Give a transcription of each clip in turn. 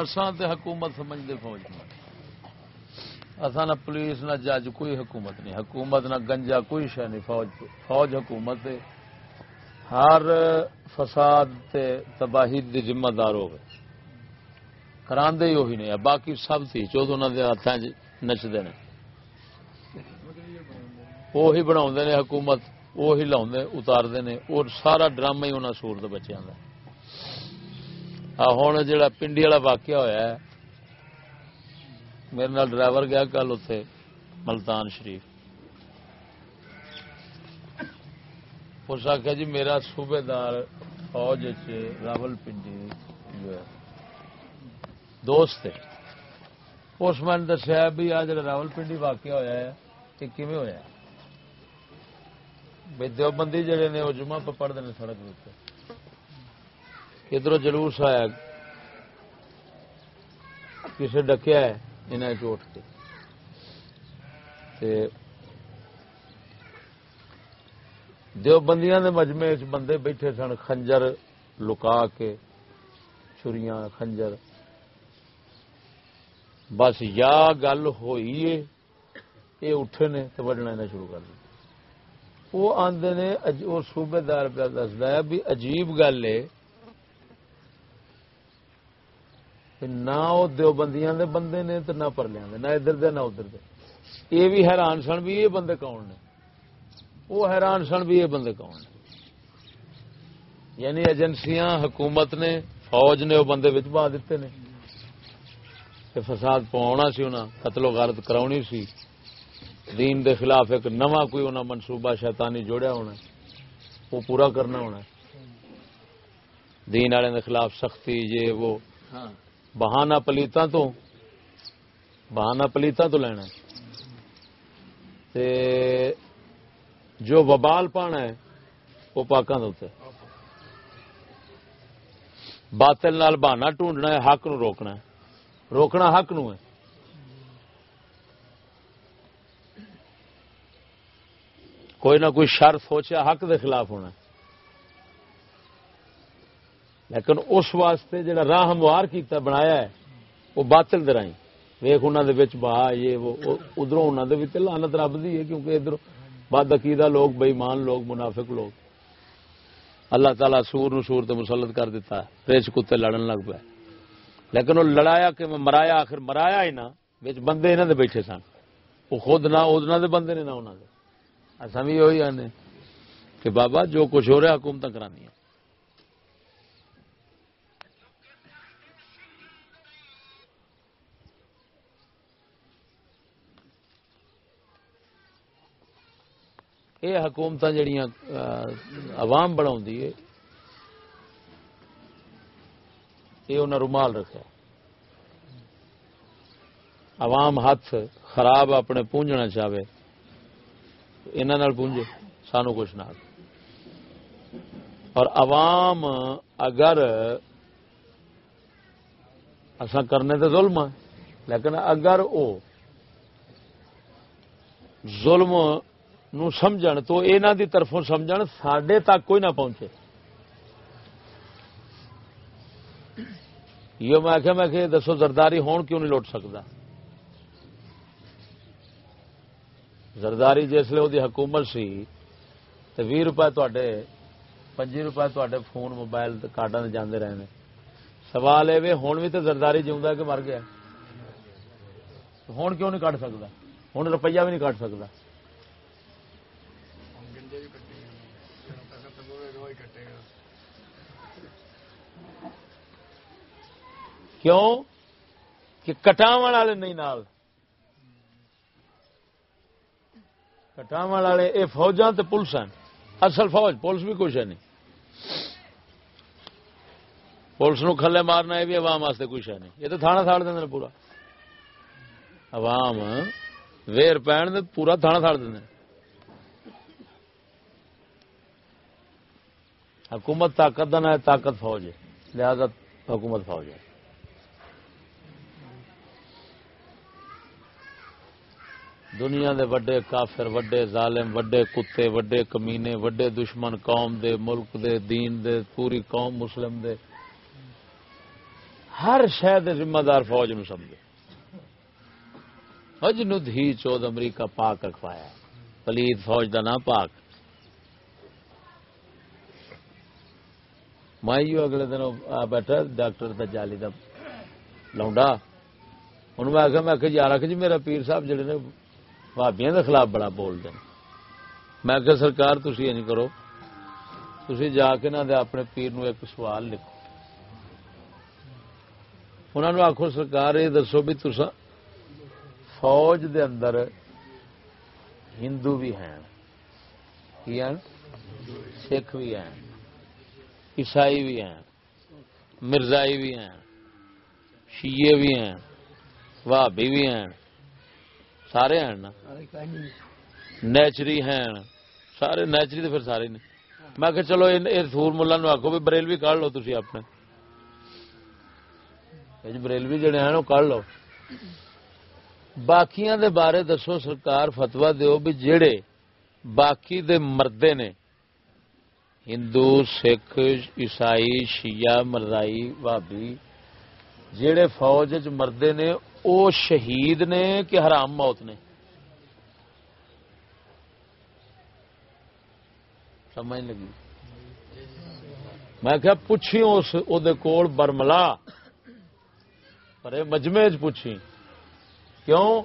اساں تے حکومت سمجھتے فوج اساں نہ پولیس، نہ جج، کوئی حکومت نہیں۔ حکومت نہ گنجا، کوئی شہ نہیں۔ فوج فوج حکومت ہے۔ ہر فساد تے تباہی دی ذمہ دار ہو گئے کراندے ہی وہی نہیں باقی سب تھی۔ چودہ انہوں جی نے ہاتھ نچتے ہیں وہی بنا نے حکومت وہی لا اتارتے ہیں اور سارا ڈرامہ ہی انہوں سور بچوں کا ہوں جا پنڈی والا واقعہ ہوا ہے، میرے نال ڈرائیور گیا کل اتے ملتان شریف۔ اس آخیا جی میرا صوبے دار فوج راول پنڈی جو ہے، دوست اس میں دسیا بھی آ جا راول پنڈی واقعہ ہوا ہے کہ کیون ہوا بھائی دیوبندی جڑے نے، وہ جمعہ پہ پڑھتے ہیں سڑک ادھر جلوس آیا کسی ڈکیا ہے، انہیں چوٹ کے دیوبندیاں دے مجمے بندے بیٹھے سن، خنجر لکا کے، چھریاں خنجر۔ بس یا گل ہوئی ہے یہ اٹھے نے تو وڈنا شروع کر دیا۔ وہ آدھے نے وہ صوبے دار پہ دستا ہے بھی عجیب گل ہے نہ وہ دیوبندیاں دے بندے نے تو نہ پرلیا نہ ادھر دے نہ ادھر دے۔ یہ بھی حیران سن بھی یہ بندے کون نے؟ وہ حیران سن بھی یہ بندے کون نے؟ یعنی ایجنسیاں، حکومت نے، فوج نے وہ بندے بہا دیتے نے۔ کہ فساد پوانا سی انہیں قتل و غارت کرانی سی۔ دین دے خلاف ایک نواں کوئی انہیں منصوبہ شیطانی جوڑیا ہونا وہ پورا کرنا ہونا دین والے دے خلاف سختی، یہ وہ۔ ہاں۔ بہانا پلیتاں تو بہانا پلیتاں تو لینا تے جو وبال پانا ہے وہ پاکوں دے باطل نال بہانا ٹونڈنا ہے حق نو روکنا ہے روکنا حق نو ہے کوئی نہ کوئی شر سوچا حق دے خلاف ہونا لیکن اس واسطے جڑا راہ ہموار کیتا بنایا ہے، وہ باطل درائی ویخ انہوں دے ویچ بہا، یہ وہ ادھر انہوں دے ویچ لانت رب دی ہے، کیونکہ ادھر بد عقیدہ لوگ بےمان لوگ، منافق لوگ۔ اللہ تعالیٰ سور نو سور تے مسلط کر دیتا ہے ریچ کتے لڑن لگ پہ لیکن وہ لڑایا کہ مرایا، آخر مرایا ہی نہ بندے انہوں دے بیٹھے سن۔ وہ خود نہ ادنا دے بندے نے نہ انہوں دے۔ اصا بھی وہی آنے کہ بابا، جو کچھ ہو رہا حکومت کرانی یہ حکومت جہیا عوام بنا یہ انہیں رومال رکھا عوام ہاتھ خراب اپنے پونجنا چاہے انہوں پونجے سانو کچھ نہ۔ اور عوام اگر اصا کرنے تو ظلم ہے لیکن اگر وہ ظلم نو سمجھ تو یہاں دی طرفوں سمجھ سڈے تک کوئی نہ پہنچے۔ یہ میں آخیا میں کہ دسو زرداری ہون کیوں نہیں لوٹ سکتا؟ زرداری جسے وہ حکومت سی تو بھی روپئے تے پچی روپئے تے فون، موبائل کارڈ جانے رہے ہیں سوال یہ ہوں بھی تو زرداری جیوا کہ مر گیا؟ ہوں کیوں نہیں کٹ سکتا؟ ہوں روپیہ بھی نہیں کٹ سکتا۔ کیوں کہ کٹاو والے نہیں نال؟ کٹاو والے یہ فوجاں تے پولیس ہیں۔ اصل فوج، پولیس بھی کچھ ہے نہیں۔ پولیس نو کھلے مارنا یہ بھی عوام واسطے کچھ ہے نہیں۔ یہ تو تھانہ ساڑ دیں پورا۔ عوام ویر پہن دے پورا تھانہ ساڑ دیں حکومت طاقت دن ہے، طاقت فوج ہے۔ لہذا حکومت فوج ہے۔ دنیا دے وڈے کافر، وڈے ظالم، وڈے کتے، وڈے کمینے، وڈے دشمن قوم دے، ملک دے، دین دے، پوری قوم مسلم دے۔ ہر شہر ذمہ دار فوج نو سمجھے۔ فوج نو دھی چود امریکہ پاک رکھوایا پلیت فوج دا نام پاک۔ مائیو اگلے دن بیٹھا، ڈاکٹر دا جالی دا لونڈا۔ انہوں میں آخیا، میں آخر یار آخ جی میرا پیر صاحب جڑے نے بھابیاں کے خلاف بڑا بول دیں میں آخر سرکار تھی یہ نہیں کرو۔ تھی جا کے نہ اپنے پیر نو ایک سوال لکھو۔ انہوں نے آخو سرکار، یہ دسو بھی تسا فوج دے اندر ہندو بھی ہیں سکھ بھی ہیں، عیسائی بھی ہیں، مرزائی بھی ہیں شیے بھی ہیں بھابی بھی ہیں۔ سارے ہیں نا۔ نیچری ہیں۔ سارے نیچری تو پھر سارے نے میں کہ چلو سور ملا نو آخو بھی بریلوی کھ لو تھی اپنے۔ بریلوی جڑے ہیں وہ کھ لو۔ باقیاں دے بارے دسو سرکار فتوا دیو بھی جڑے باقی دے مردے نے۔ ہندو سکھ عیسائی شیعہ مرزائی بھابی جڑے فوج مردے نے او شہید نے کہ حرام موت نے؟ سمجھ لگی۔ میں کیا پوچھی اس کول برملا۔ پر مجمے چ پوچھی کیوں؟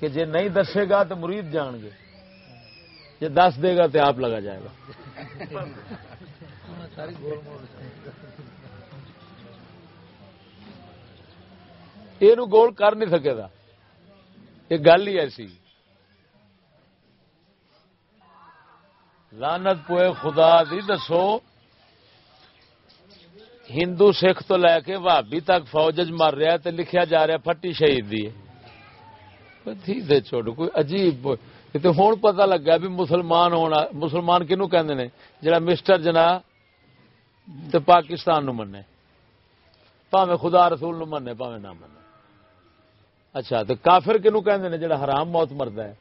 کہ جے نہیں دسے گا تو مرید جان گے۔ جے دس دے گا تو آپ لگا جائے گا۔ یہ گول کر نہیں سکے گا یہ گل ہی ایسی لانت پوئے خدا دی دسو ہندو سکھ تو لے کے بھابی تک فوج مر رہا تو لکھیا جا رہا پٹی شہید دی دے چھوڑ کوئی عجیب ہوں پتا لگا بھی مسلمان ہونا مسلمان کنو کہ جڑا مسٹر جنا تو پاکستان نو منے پاوے خدا رسول نو منے پاوے نہ منے اچھا تو کافر کنو کہ جڑا حرام موت مرد ہے؟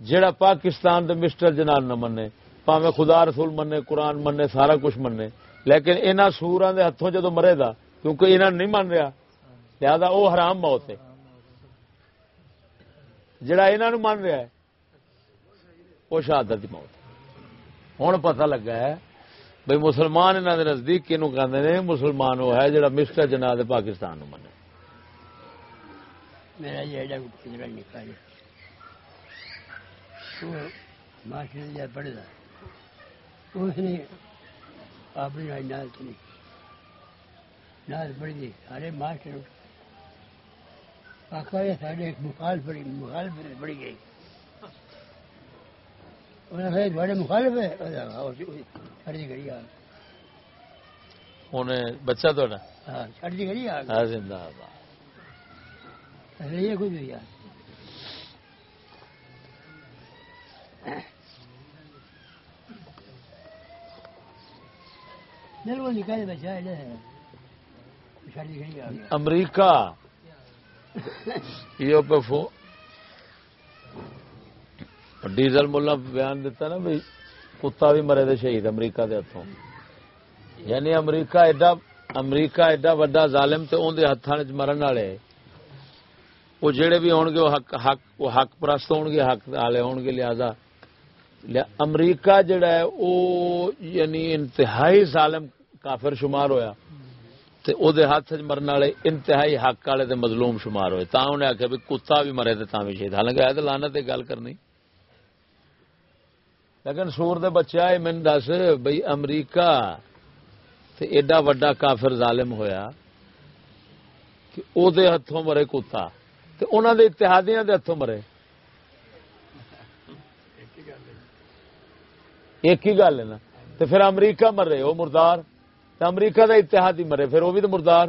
جڑا پاکستان دے مسٹر جناب نہ منے پاوے خدا رسول منے، قرآن منے، سارا کچھ منے۔ لیکن انہوں سورا دے ہاتھوں جدو مرے گا کیونکہ انہوں نہیں من رہا، لہذا وہ حرام موت ہے۔ جڑا انہوں من رہا ہے وہ شہادت موت ہوں پتہ لگا ہے بھائی مسلمان انہوں نے نزدیک کنو کہ مسلمان وہ ہے جڑا مسٹر جنا دے پاکستان نو منے۔ میرا جیڈا پندرہ نکال ماسٹر پڑھتا اس نے اپنی نال چلی نال پڑھی۔ دی سارے ماسٹر آخا یہ سارے ایک مخالف پڑی مخالف پڑی گئی۔ بڑے مخالف ہے؟ آ بچہ تو ہاں آ زندہ یہ کچھ بھی یار۔ امریکہ۔ ڈیزل ملا بیان دیتا نا بھائی، کتا بھی مرے دے شہید امریکہ دے ہاتھوں یعنی امریکہ ایڈا امریکہ ایڈا وڈا ظالم تے اون دے ہاتھاں وچ مرن والے۔ وہ جڑے بھی ہون گے، وہ حق حق، وہ حق پرست ہون گے، حق والے ہون گے، لہذا امریکہ جڑا ہے، وہ یعنی انتہائی ظالم کافر شمار ہویا، تے او دے ہاتھ وچ مرن والے انتہائی حق والے تے مظلوم شمار ہوئے تا انہیں آکھیا بھی کتا بھی مرے تے تاں بھی شہید، حالانکہ ہے تے لعنت دی گل کرنی۔ لیکن سور دے بچہ اے من دس بھئی امریکہ تے ایڈا وڈا کافر ظالم ہویا کہ او دے ہتھوں مرے کتا۔ تے انہاں دے اتحادیاں دے ہتھوں مرے۔ ایک ہی گل ہے نا۔ تو پھر امریکہ مر رہے وہ مردار۔ تو امریکہ دا اتحادی مرے، پھر وہ بھی تو مردار۔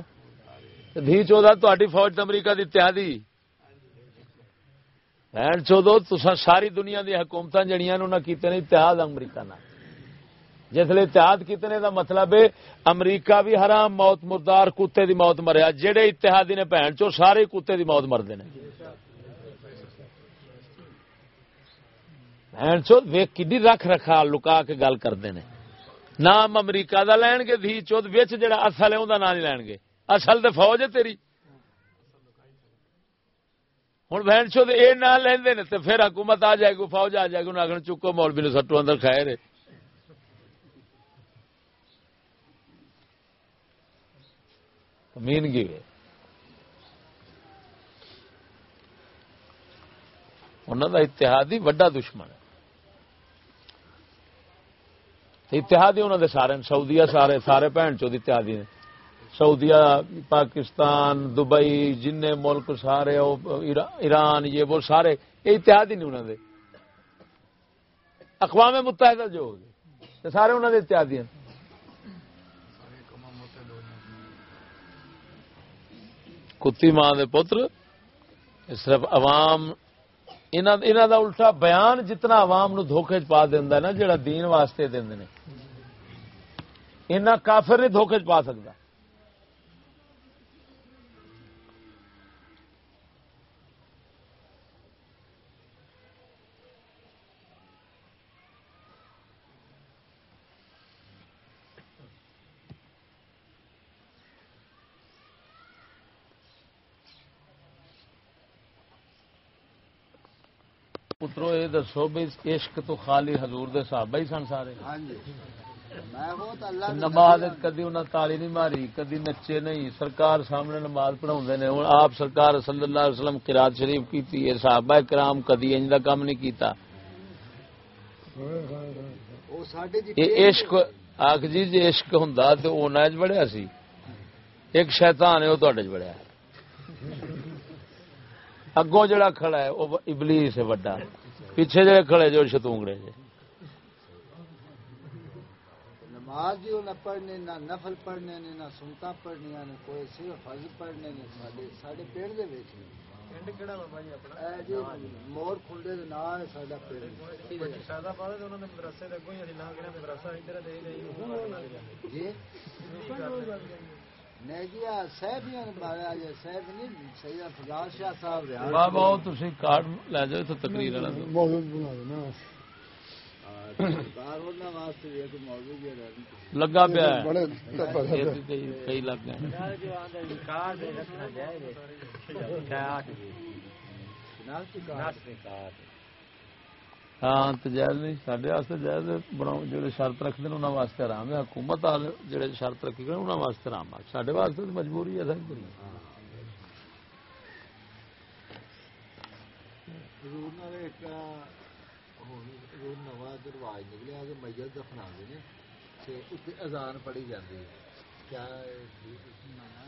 دھی چودہ تاری فوج تو امریکہ دی اتحادی۔ بہن چودو تسا ساری دنیا دی حکومت جڑیاں نہ کیتے نے، اتحاد امریکہ نہ جسے اتحاد کتنے دا مطلب ہے، امریکہ بھی حرام، موت مردار کتے دی موت مریا۔ جہے اتحادی نے بہن چو، سارے کتے دی موت مرد نے۔ کی رکھ رکھا لکا کے گل کرتے ہیں نام امریکہ دا لین گے، دھی چوت جڑا اصل ہے نام نہیں لین گے۔ اصل تو فوج ہے تیری۔ ہوں بہن چو یہ نہ لیندے تو پھر حکومت آ جائے گی، فوج آ جائے گی انہیں آخر چکو، مولوی نے سٹو اندر کھائے رہے مین کی انہوں کا اتحادی وڈا دشمن ہے۔ اتحادی انہوں دے سارے سعودیہ سارے سارے بھن چو اتحادی نے سعودیہ، پاکستان، دبئی جن ملک سارے ایران، یہ وہ سارے، یہ اتحادی نہیں انہوں دے۔ اقوام متحدہ جو ہو سارے انہوں دے اتحادی ہیں۔ کتی ماں دے پتر صرف عوام انہوں دا الٹا بیان جتنا عوام نو دھوکے چ پا دینا نا جڑا دین واسطے دیں اینا کافر نہیں دھوکے چ پا سکتا پترو یہ دسو بھی عشق تو خالی حضور دے صحابہ ہی سن سارے۔ ہاں جی۔ نماز کدی انہیں تالی نہیں ماری کدی نچے نہیں۔ سرکار سامنے نماز پڑھا نے۔ ہوں آپ سرکار صلی اللہ علیہ وسلم قرات شریف کی صحابہ کرام کدی انج کا کام نہیں کیتا۔ عشق آخ جی جی عشق ہوں تو وہ بڑھیا سی۔ ایک شیطان ہے وہ تے بڑھیا۔ اگوں جڑا کھڑا ہے وہ ابلیس ہے وڈا۔ پیچھے جڑے کھڑے جو شتونگڑے جے۔ نماز جو نہ پڑھنے نہ نفل پڑھنے نے نہ سنتا پڑھنے نے کوئی صرف فرض پڑھنے نے ساڈے ساڈے پیڑ دے وچ پنڈ کیڑا بابا جی اپنا؟ جی مور کھنڈے دے نال ہے ساڈا پیڑ۔ سادہ پڑھے تے انہاں دے مدرسے دے کوئی اسی نہ کنا مدرسہ ادھر دے دے جی۔ بابا کارڈ لے جاؤ تو۔ تقریر لگا پیا کئی لگ گئے ہاں جائز نہیں سڈے جائز بناؤ جی شرط رکھتے ہیں انہوں واسطے آرام ہے۔ حکومت جڑے شرط رکھی گئے انہوں واسطے آرام ہے۔ سڈے واسطے تو مجبوری ہے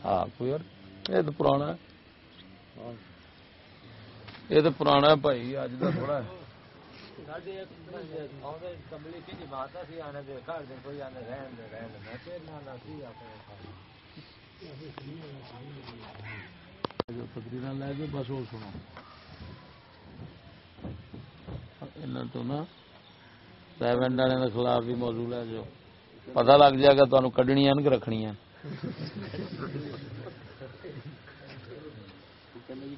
ہاں یہ تو پرانا یہ تو پرانا بھائی اج کا تھوڑا ہے۔ تقریر لے کے بس وہ سنو تو نا پیمنٹ والے کے خلاف بھی موضوع ہے جو پتا لگ جائے گا تمہیں کڈنی کہ رکھنی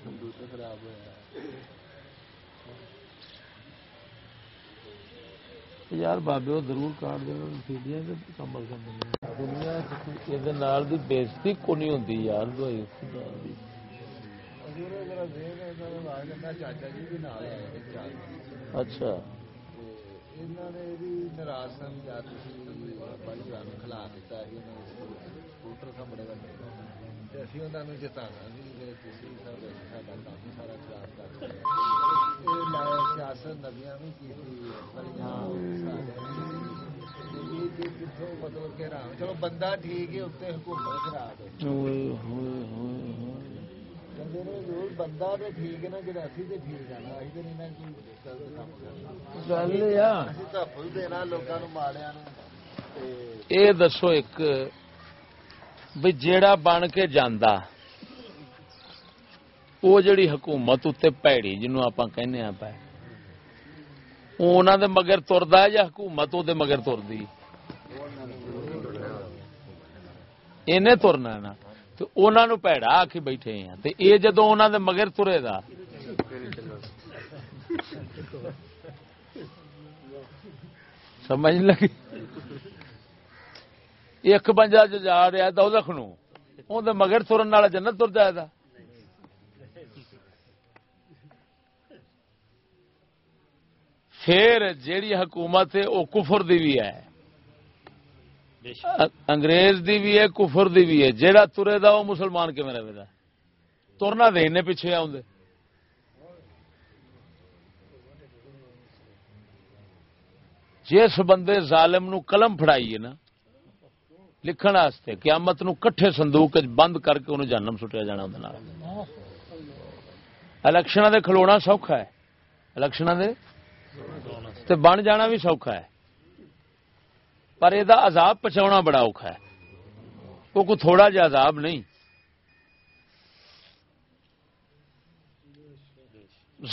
کمپیوٹر خراب ہوا یار بابے وہ ضرور کاٹ دیا دنیا یہ بےزتی کو نہیں ہوتی یار دوائی اچھا ناراض کھلا دیتا اسکوٹر مطلب چلو بندہ ٹھیک ہے اتنے حکومت خراب بندہ تو ٹھیک ہے نا جا اسی تو ٹھیک ہے نا۔ اسی دینا لوگوں ماڑیا یہ دسو ایک بھی جیڑا بن کے جانا وہ جڑی حکومت اتنے پیڑی جنوب آپ کہنے پہ دے مگر ترد ہے یا حکومت وہ مگر ترتی انہیں ترنا نا، تو انہوں پیڑا آ کے بیٹھے ہیں تو یہ جدو انہوں دے مگر ترے گا سمجھ لگی؟ ایک بنجا جو جا رہا دو لکھنؤ اندر مگر ترن والا جنت تر جائے گا پھر جیڑی حکومت ہے وہ کفر دی بھی ہے۔ انگریز دی بھی ہے کفر دی بھی ہے۔ جیڑا ترے دا وہ مسلمان کیون رہے گا ترنا دے پیچھے آدھے جس بندے ظالم نو قلم فڑائی ہے نا لکھن واسطے قیامت نو کٹھے صندوق بند کر کے انہوں جانم سٹیا جانا الیکشن دے کھلونا سوکھا ہے۔ الیکشن دے تے بن جانا بھی سوکھا ہے۔ پر یہ عذاب پچاؤنا بڑا اوکھا ہے۔ وہ کوئی تھوڑا جا عذاب نہیں۔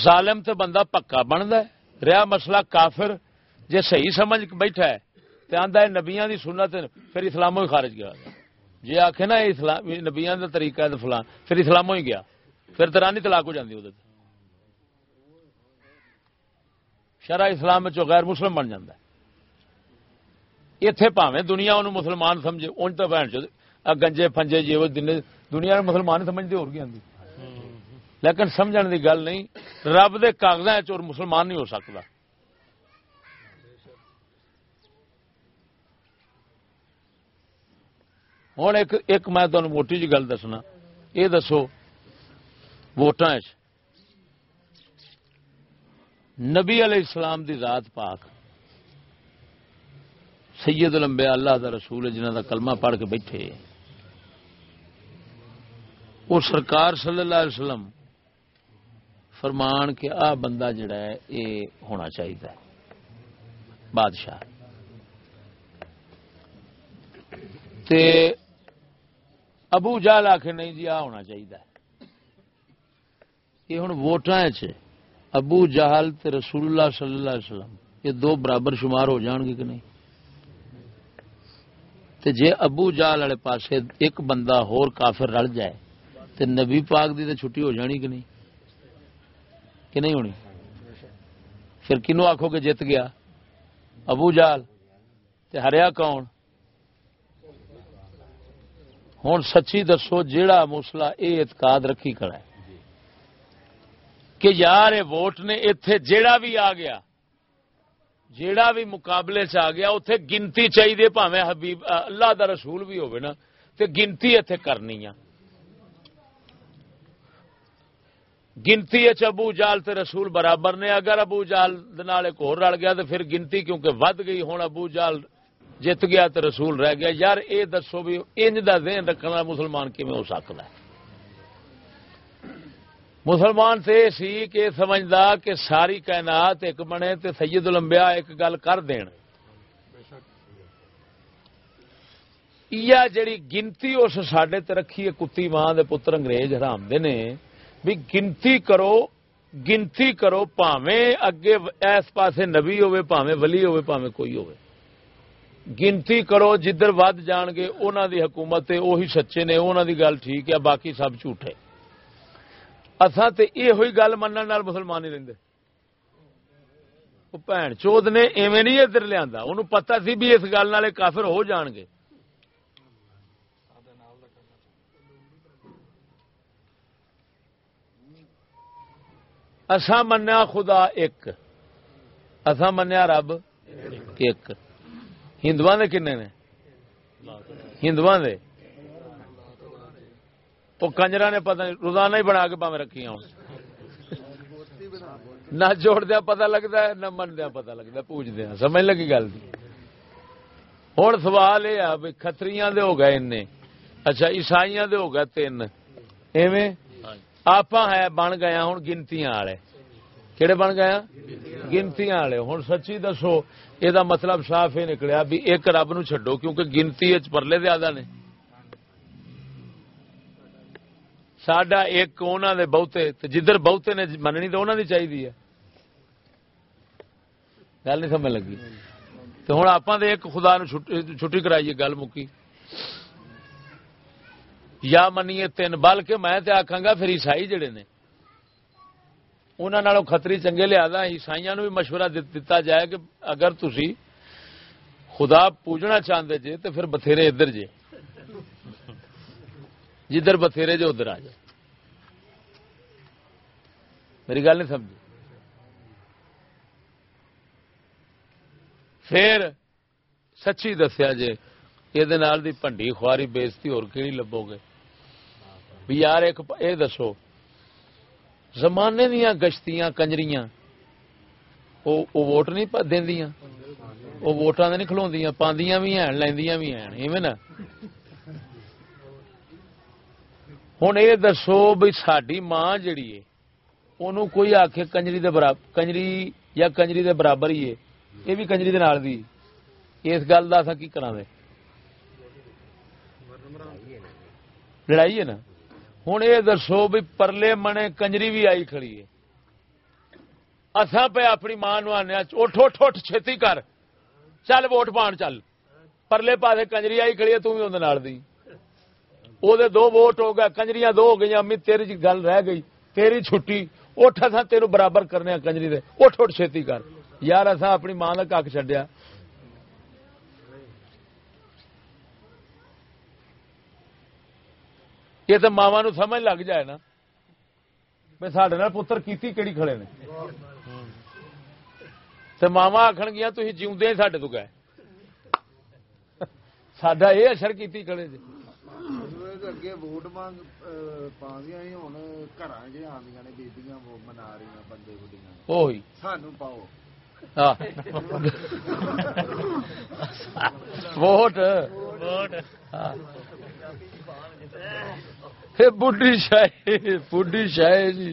ظالم تے بندہ پکا بنتا ہے۔ رہا مسئلہ کافر جی صحیح سمجھ بیٹھا ہے۔ تو آدھا ہے نبیا کی سنت پھر اسلاموں ہی خارج گیا۔ جی آخ نا نبیا کا طریقہ ہے فلان پھر اسلاموں ہی گیا۔ پھر ترانی طلاق ہو جاتی وہ شرح اسلام غیر مسلم بن جاتا ہے۔ اتے پاوے دنیا انہوں مسلمان سمجھے ان تو بہن چ گنجے پنجے جی وہ دنیا مسلمان سمجھتے ہو گیا لیکن سمجھنے کی گل نہیں رب دے کاغذات اور مسلمان نہیں ہو سکتا ہوں ایک ایک میں تمہیں موٹی جی گل دسنا۔ یہ دسو ووٹان نبی علیہ السلام دی ذات پاک، سید الانبیاء اللہ دا رسول جنہ دا کلمہ پڑھ کے بیٹھے۔ وہ سرکار صلی اللہ علیہ وسلم فرمان کہ آ بندہ جڑا ہے یہ ہونا چاہیے بادشاہ۔ تے ابو جال آخ نہیں جی آ ہونا چاہیے۔ یہ ہوں ووٹان ابو جہل تے رسول اللہ صلی اللہ علیہ وسلم، یہ دو برابر شمار ہو جان گے کہ نہیں؟ تے جے ابو جال والے پاسے ایک بندہ ہور کافر رل جائے، تے نبی پاک دی تے چھٹی ہو جانی کہ نہیں؟ کہ نہیں ہونی؟ پھر کنو آخو کہ جیت گیا؟ ابو جال تے ہریا کون؟ ہوں سچی دسو جیڑا مسلا یہ اعتقاد رکھی کھڑا ہے۔ کہ یار ووٹ نے اتے جیڑا بھی آ گیا جیڑا بھی مقابلے چ آ گیا اتے گنتی چاہیے پاوے حبیب اللہ دا رسول بھی ہوگی نا تو گنتی اتے کرنی آ۔ گنتی ابو جال تے رسول برابر نے اگر ابو جال ایک ہو رل گیا تو پھر گنتی کیونکہ ود گئی ہوں ابو جال جت گیا تو رسول رہ گیا۔ یار، اے دسو بھی انج کا ذہن رکھنا مسلمان کیون ہو سکتا ہے؟ مسلمان سے یہ سی کہ سمجھدا کہ ساری کائنات ایک بنے تے سید الانبیاء ایک گل کر دین۔ جڑی گنتی اس سڈے رکھی ہے، کتی ماں دے پتر انگریز حرام دے نے، بھی گنتی کرو گنتی کرو، پاویں اگے اس پاسے نبی ہوے پاویں ولی ہوے پاویں کوئی ہوے گنتی کرو، جدھر ود جان گے انہوں دی حکومت وہی سچے نے انہوں دی گل ٹھیک ہے، باقی سب جھوٹے۔ اصا تو یہ ہوئی گل من مسلمان ہی رہتے بھن چوت نے ایویں نہیں ادھر لیا انہوں پتا سی بھی اس گل والے کافر ہو جان گے۔ اسا منیا خدا ایک۔ اسا منیا رب ایک۔ ہندو کن نے؟ ہندو وہ کنجرا نے پتا روزانہ ہی بنا کے پاوے رکھی ہوں۔ نہ جوڑ دیا پتا لگتا ہے نہ من دیا پتا لگتا ہے پوچھتے ہیں سمجھ لگی گل ہوں سوال یہ ہے بھی کتری ہو گئے ان اچھا عیسائی ہو گئے تین۔ ایویں؟ آپ ہے بن گیا ہوں گنتی والے۔ کہڑے بن گیا گنتی والے۔ ہوں سچی دسو یہ مطلب صاف یہ نکلیا بھی ایک رب نو چڈو کیونکہ گنتی پرلے زیادہ نے۔ سڈا ایک انہوں دے بہتے جدھر بہتے نے، مننی تو انہوں دی چاہیے گل نہیں سمجھ لگی۔ تو ہوں آپ ایک خدا نو چھٹی کرائیے، گل مکی۔ یا منیے تین، بلکہ میں آخا گا، پھر عیسائی جڑے نے۔ انہوں خطری چنگے لیا عیسائی بھی مشورہ دتا جائے کہ اگر تھی خدا پوجنا چاہتے جے تو پھر بتھیرے ادھر جے جدھر بتھیرے جو ادھر آ جائے میری گل نہیں سمجھی پھر سچی دسیا جی یہ پنڈی خواری بےزتی اور لبو گے بھی یار ایک یہ دسو زمانے دیا گشتیاں، کنجریاں۔ وہ ووٹ نہیں دیا وہ ووٹاں نہیں کھلوا پاندیاں بھی ہیں، لیندیاں بھی ہیں، ایویں نا۔ ہوں یہ دسو بھائی ساری ماں جیڑی ہے انہوں کوئی آخ کنجری دے برابر کنجری یا کنجری دے برابر ہی ہے۔ یہ بھی کنجری دے نال دی۔ اس گل کا اصا کی کرا دے؟ لڑائی ہے نا؟ ہوں یہ دسو بھی پرلے منے کنجری بھی آئی کھڑی ہے۔ اصا پہ اپنی ماں نو آنے اٹھ اٹھ اٹھ، چھتی کر۔ چل ووٹ پان چل۔ پرلے پاسے کنجری آئی کھڑی ہے تھی اندر دی۔ وہ دو ووٹ ہو گئے، کنجریاں دو ہو گئی امی تیری جی گل رہ گئی، تیری چھٹی۔ اٹھ اصا تیرو برابر کرنے کنجری دے۔ اٹھ اٹھ، چھتی کر۔ یار اصا اپنی ماں کا کک چڈیا یہ تو ماوا سمجھ لگ جائے نا۔ میں سڈے پتر کیتی کہڑی کھڑے نے۔ تو ماوا آخر گیا تھی جیوندے سڈے تو گئے۔ سڈا یہ اثر کیتی کھڑے جی ووٹ مانگ پاندیاں ہوں گھر آدی نے بیبیاں منا رہی بندے بڑھیا سانو پاؤ۔ ووٹ۔ بڈی شاہی بڈی شاہی جی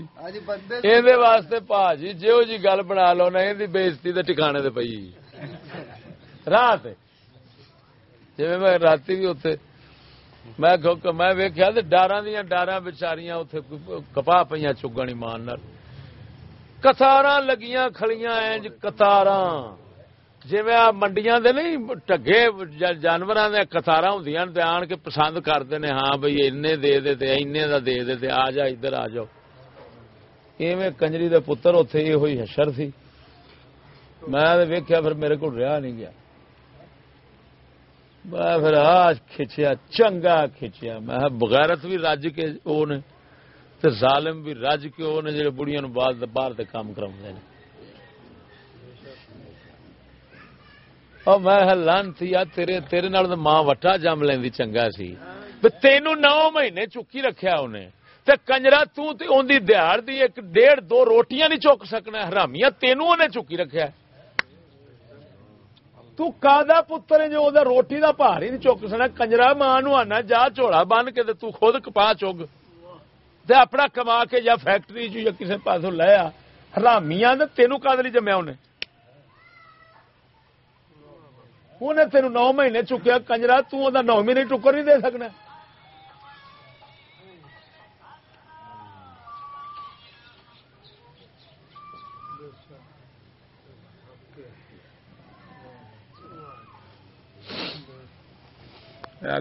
یہ واسطے پا جی جی گل بنا لو نا یہ بےزتی تو ٹکانے سے پی رات۔ جی میں رات بھی اتنے میں ویکیا ڈارا دیا ڈارا بچاریاں اتنے کپا پہ چگن ایمان کتار لگیاں کھڑیاں اینج کتار جی آ منڈیاں دے نہیں ٹگے جانور کتار ہوں آن کے پسند کرتے ہیں ہاں بھائی این دے دے دا دے دے آ جا ادھر آ جاؤ ایویں کنجری دے پتر اتے یہ ہوئی حشر سی میں ویکیا پھر میرے کو رہا نہیں گیا میں پھر آج کھچیا چنگا کھچیا میں بغیرت بھی رج کے وہ نے تے ظالم بھی رج کے وہ نے جڑے بڑیاں نو باہر تے کام کراوندے نے۔ او میں لان تھی تیرے تیرے نال ماں وٹا جم لیندی چنگا سی۔ تینوں نو مہینے چکی رکھیا انہیں۔ تے کنجرا تو تے دیہڑ دی ایک ڈیڑھ دو روٹیاں نہیں چک سکنا، حرامیاں تینوں انہیں چکی رکھیا۔ تو کا پتر جو او دا روٹی دا پہاڑ ہی نہیں چک سکنا، کنجرا ماں نو آنا، جا چوڑا بن کے تے تو خود کپا چگ تے اپنا کما کے یا فیکٹری چ یا کسی پاسوں لیا حرامیاں نے تینوں کدلی جمیا انہیں انہیں تین نو مہینے چکیا کنجرا تو نو مہینے ٹکر نہیں دے سکنا۔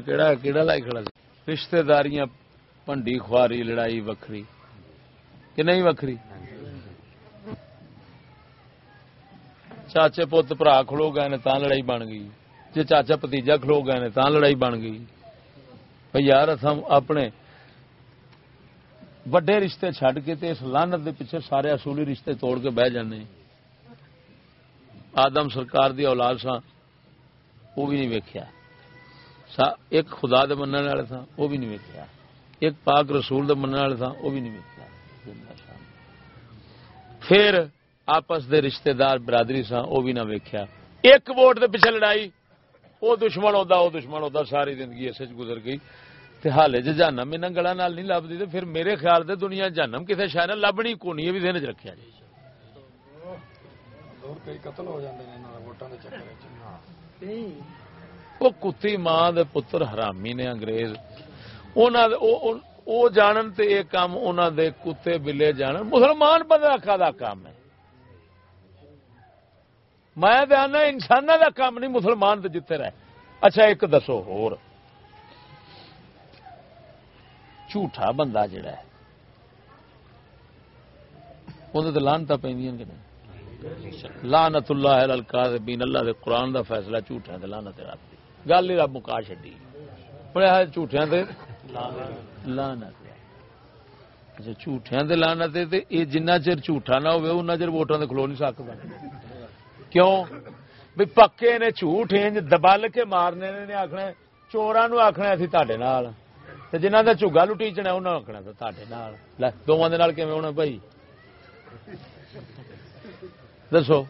کہڑا لائی کھڑا رشتے داریاں پنڈی خواری لڑائی وکری کہ نہیں وکری چاچے پوت برا کھلو گئے نے تا لڑائی بن گئی جی چاچا پتیجا کھلو گئے نے تا لڑائی بن گئی بھائی یار اپنے وڈے رشتے چڈ کے اس لانت دے پیچھے سارے اصولی رشتے توڑ کے بہ جانے آدم سرکار دی اولاد سا وہ بھی نہیں ویکیا ایک خدا دے منع والے سا وہ بھی نہیں ویکیا ایک پاک رسول دے منع والے سا وہ بھی نہیں ویکیا پھر آپس دے رشتہ دار برادری سا وہ بھی نہ ویکیا ایک ووٹ دے پیچھے لڑائی وہ دشمن ہوتا وہ دشمن ہوتا ساری زندگی ایسے گزر گئی۔ حالے جی جانم ان گلا نہیں لبھی تو پھر میرے خیال سے دنیا جانم کسی شہر لبنی کونی یہ بھی دن چ رکھا جی۔ وہ کتی ماں دے پتر حرامی نے انگریز وہ جانن تے یہ کام انہوں دے کتے بلے جانن مسلمان بندہ کا کام ہے میں آنا انسان کا کام نہیں مسلمان تو جتے رہے اچھا ایک دسو ہور جھوٹا بندہ جڑا ہے وہ لانتا پہ نہیں لانت اللہ الکاذبین اللہ دے قرآن دا فیصلہ جھوٹا دے لانت رب گل ہی رب مکا چڈی بڑے جھوٹیاں دے لانت اچھا جھوٹیاں دے لانت تے یہ جنہ چر جھوٹا نہ ہوئے چر ووٹاں دے کھلو نہیں سکتا کیوں بھی پکے نے جھوٹ انج دبل کے مارنے نے آخنا چورا نو آخنا اسی تڈے نال جنہ کا جھگا لٹیچنا انہوں نے آخنا نال دونوں کیون ہونا بھائی دسو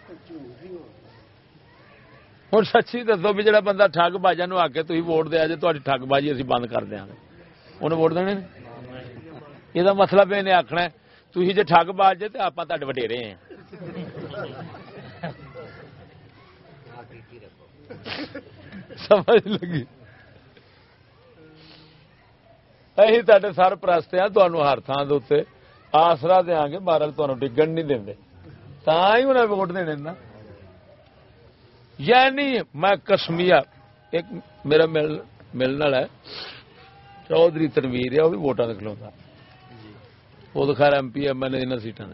ہوں سچی دسو بھی جڑا بندہ ٹگ باجا نو آ کے تھی ووٹ دیا جی تاری ٹگ بازی اسی بند کر دیا انہیں ووٹ دینے یہ مطلب انہیں آخنا تھی جی ٹگ باج جے تو آپ تے وڈیرے ہیں سمجھ لگی اہی تے سر پرست ہیں تمہوں ہر تھان دے آسرا دیا گے مہاراج تمہیں ڈگن نہیں دیں تا ہی انہیں ووٹ دینے نا یعنی میں کسمیا ایک میرا ملنے والا ہے چودھری تنویر ہے وہ بھی ووٹان کھلوا وہ تو خیر M P M L A سیٹان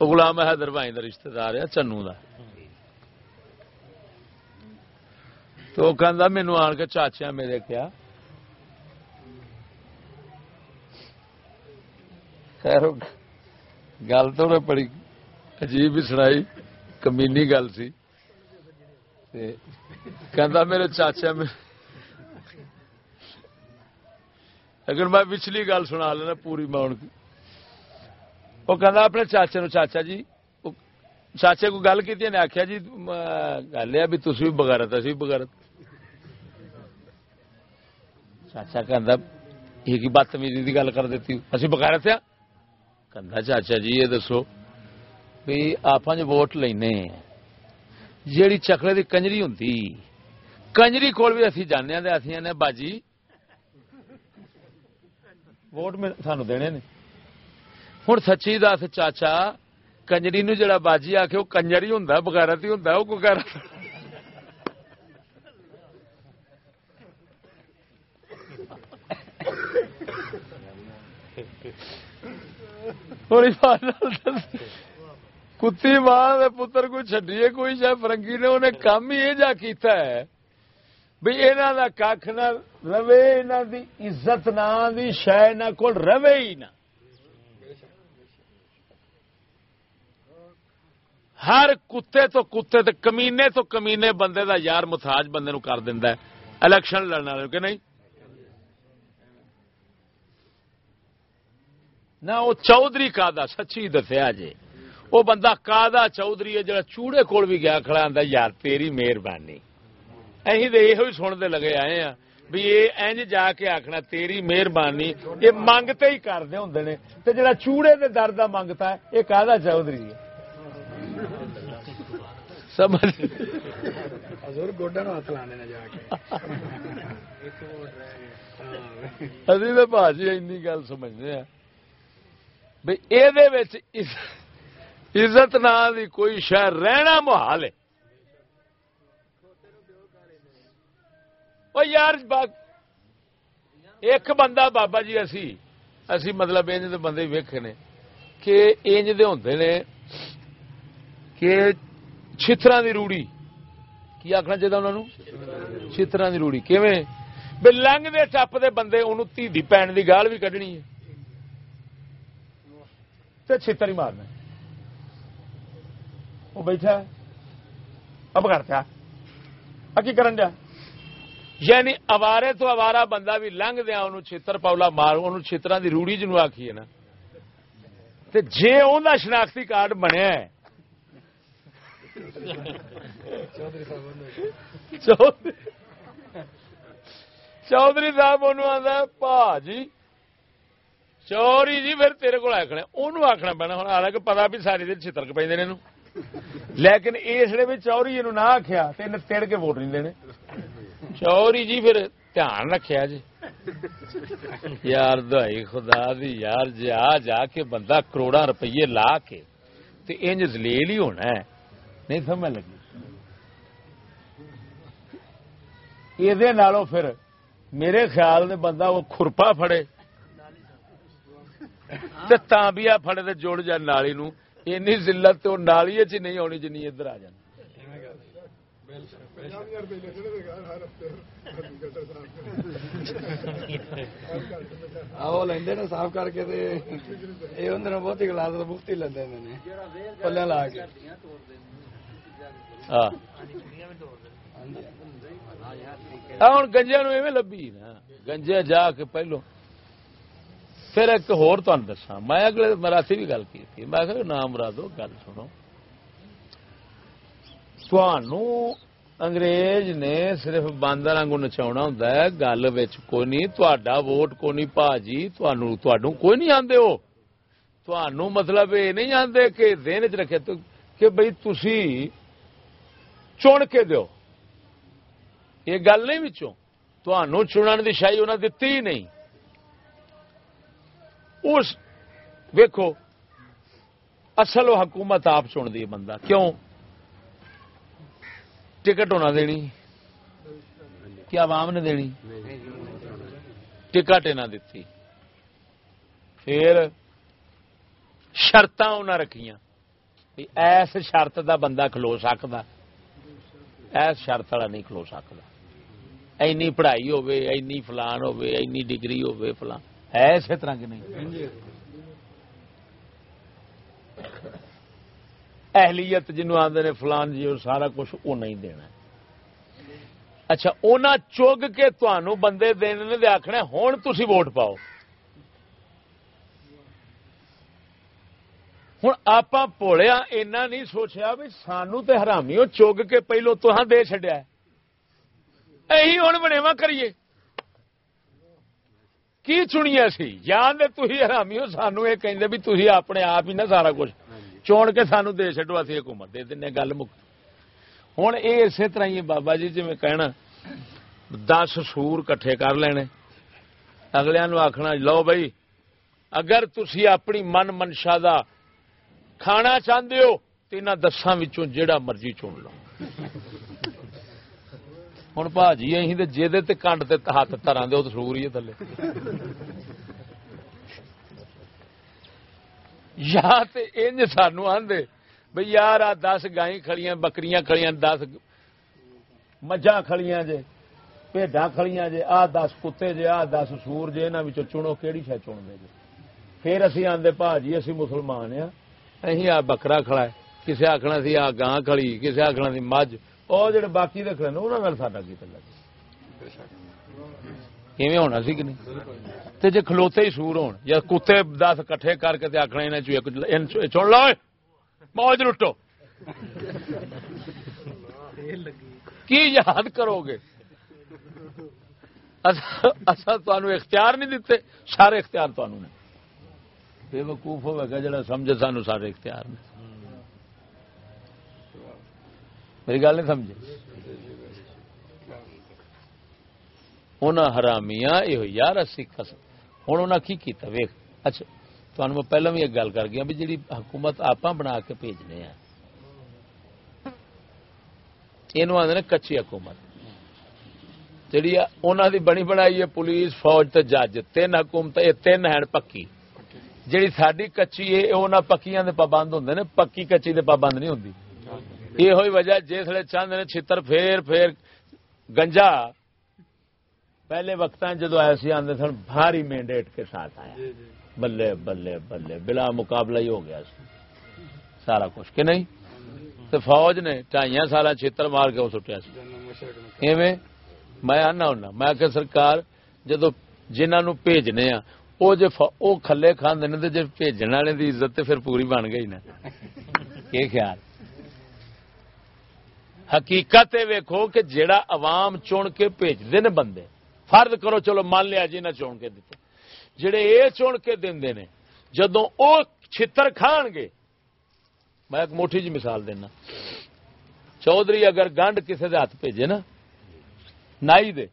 وہ گلام حیدر بھائی کا رشتے دار ہے چنو کا تو کہ مینو آن کے چاچیا میرے کیا خیر گل تو انہیں بڑی عجیب ہی سنائی کمینی گل سی میرے چاچا میں اگر میں پچھلی گل سنا لینا پوری میں وہ کہ اپنے چاچے نو چاچا جی چاچے کو گل کی نے آخیا جی گل ہے بھی تھی بھی بغیرت، اسی بغیرت۔ چاچا کہ بدتمیزی کی گل کر دیتی؟ اسی بغیرت ہاں کندا چاچا جی یہ دسو بھی آپ جو ووٹ لینے جیڑی چکرے دی کنجری ہوں کنجری کول بھی اسی جانے اسی نے باجی ووٹ سانو دینے نے۔ ہوں سچی دس چاچا، کنجری نو جڑا باجی آ کے وہ کنجر ہی ہوں بغیرت ہی ہوں وہ کو کتی ماں پتر کوئی چڈیے کوئی شاید فرنگی نے انہیں کام ہی یہ جا کیتا ہے۔ بھئی اینا دا کھ نہ روے اینا دی عزت نہ دی شہ نہ، کول روے ہی نہ۔ ہر کتے تو کتے تے کمینے تو کمینے بندے دا یار متاج بندے نو کر دیندا ہے۔ الیکشن لڑنا والے کہ نہیں؟ نہ وہ چودھری کا سچی دسیا جی۔ وہ بندہ کا چودھری ہے، جڑا چوڑے کول بھی گیا، کھڑا آتا یار تیری مہربانی۔ اہی تو یہ سنتے لگے آئے ہیں بھی یہ انج جا کے آخنا تیری مہربانی یہ منگتے ہی کرتے ہوں نے تو جڑا چوڑے دے در کا منگتا ہے یہ کا چودھری ہے سمجھ گوڈا ہاتھ لانے جا کے ابھی تو بھاجی این گل سمجھنے ہیں عزت نا دی کوئی شہر رہنا محال ہے وہ یار ایک بندہ بابا جی اسی اسی مطلب انج دے بندے ویکھے نے کہ انج دے ہوندے نے کہ چھتراں دی روڑی کی آخنا چاہیے انہوں نے چھتراں دی روڑی کیویں بے لنگ دے ٹپ دے بندے انہوں تی دی پین دی گال بھی کڈنی ہے چھتر ہی مارنا وہ بیٹھا اب کرتا کی کرن دیا یعنی اوارے تو اوارا بندہ بھی لنگ دیا انہوں چھتر پاؤلا مار انہوں چھترا دی روڑی جنو آخی ہے نا۔ جی ان شناختی کارڈ بنیا چودھری صاحب ان جی چوری جی پھر تیرے کو آخنا انہوں آخنا پینا ہوں حالانکہ پتا بھی ساری دن چترک پہ لیکن اس لیے بھی چوری یہ نہ آخیا تین تڑ کے ووٹ نہیں دینے۔ چوری جی پھر دھیان رکھیا جی یار دہائی خدا دی یار جا جا کے بندہ کروڑا روپیے لا کے انج زلیل ہی ہونا ہے نہیں سمجھ لگی یہ پھر میرے خیال نے بندہ وہ کورپا فڑے تانبیا فڑے تے جوڑ جا نالی نو اینی ذلت نالی چ نہیں آنی جنی ادھر آ جان آو لیندے نے صاف کر کے تے اے گلاس مفتی لیندے نے پلے لا کے ہاں ہوں گنجے نو ایویں لبھی نا گنجے جا کے پہلو پھر ایک ہور میں اگلے مراسی بھی گل کی تھی میں کہ نام مرادو گل سنو انگریز نے صرف باندر آنگو نچا ہوں گل کوئی نہیں ووٹ کو نہیں پاجی تھانوں کوئی نہیں آدھے وہ تھانوں مطلب یہ نہیں آدھے کہ دین چ رکھے کہ بھائی تھی چن کے دو یہ گل نہیں بچوں تھانوں چنن کی شاہی انہیں دتی ہی نہیں اس ویکو اصل وہ حکومت آپ چنتی بندہ کیوں ٹکٹ ہونا دینی؟ کیا عوام نے دینی؟ ٹکٹ نہ دیتی۔ پھر شرط رکھیاں۔ ایس شرط دا بندہ کھلو سکتا ایس شرط والا نہیں کھلو سکتا اینی پڑھائی اینی فلان اینی ڈگری فلان۔ ہے اسی طرح کی نہیں۔ اہلیت جنوب آدھے نے فلان جی اور سارا کچھ وہ نہیں دینا۔ اچھا اونا چگ کے تنوع بندے دینے دے آخنا ہوں تھی ووٹ پاؤ۔ ہوں آپ پوڑیا اینا نہیں سوچیا بھی سانو تے حرامی چگ کے پہلو تو دے چڈیا اہی ہوں بنےوا کریے۔ کی چنیا سی؟ یا تھی حرامی ہو سانو یہ کہیں بھی تھی اپنے آپ ہی نہ سارا کچھ۔ چون کے سانو دے چڈو اسی حکومت دے دیں گل مک ہوں یہ اسی طرح ہی بابا جی جی میں کہنا، دس سور کٹھے کر لینے۔ اگلے نو آخنا لو بھائی اگر تھی اپنی من منشا دا کھانا چاہتے ہو تو ان دساں جیڑا مرضی چن لو۔ ہوں پاجی اہ جی کنڈ تے ہاتھ ترا دے تو سور ہی تھلے۔ یا انج سانو آدھے بھائی یار آ دس گائیں کھڑیاں بکریاں کھڑیاں دس مجھا کھڑیاں جے پیڈا کھڑیاں جے آ دس کتے جے آ دس سور جے انہوں چنو کہڑی شہ چن دے جے؟ پھر اسی آدھے پا جی اسی مسلمان ہاں۔ اہی آ بکرا کھڑا ہے کسے آخنا سی آ گاں کھڑی کسے آخنا سی مجھ۔ وہ جڑے باقی رکھ رہے انہوں ساڈا کی پہلے کیویں ہونا سی کہ نہیں؟ تے جے کھلوتے ہی سور ہون، یا کتے دس کٹھے کر کے آخنا چن لو موج لٹو۔ کی یاد کرو گے؟ اصا اختیار نہیں دیتے، سارے اختیار تمہیں بے وقوف ہوگا جڑا سمجھے سانو سارے اختیار نے۔ میری گل نہیں سمجھے؟ انہیں حرامیاں یہ یار، اسی قسم۔ ہوں انہیں کی کیتا ویخ اچھا تمہیں میں پہلے بھی ایک گل کر گیا بھی جی حکومت آپ بنا کے بھیجنے ہیں یہ آدھے کچی حکومت جی انہوں دی بنی بنائی ہے پولیس فوج تے جج تین حکومت یہ تین ہیں پکی جیڑی ساری کچی ہے وہ پکیاں دے پابند ہوں نے پکی کچی دے پابند نہیں ہوں یہ ہوئی وجہ جسے چاہتے ہیں چھتر پھیر پھیر گنجا پہلے وقت جدو ایسے آتے سن بھاری مینڈیٹ کے ساتھ آیا۔ جی، جی۔ بلے بلے بلے بلا مقابلہ ہی ہو گیا سارا کچھ کہ نہیں؟ تو فوج نے ٹائیاں سال چھتر مار کے وہ سٹیا میں آنا ہونا میں کہ سرکار جدو جنہوں بھیجنے آ وہ جی وہ کھلے کھانے نے جی بھیجنے والے کی عزت پھر پوری بن گئی نا۔ یہ خیال؟ حقیقت ویکو کہ جیڑا عوام چن کے بھیجتے ہیں بندے۔ فرد کرو، چلو مان لیا جی نہ چون کے دیتے۔ جڑے یہ چون کے دے نے جدو او چھتر کھان گے، میں ایک موٹی جی مثال دینا۔ چودھری اگر گنڈ کسی دے ہاتھ بھیجے نا، نائی دے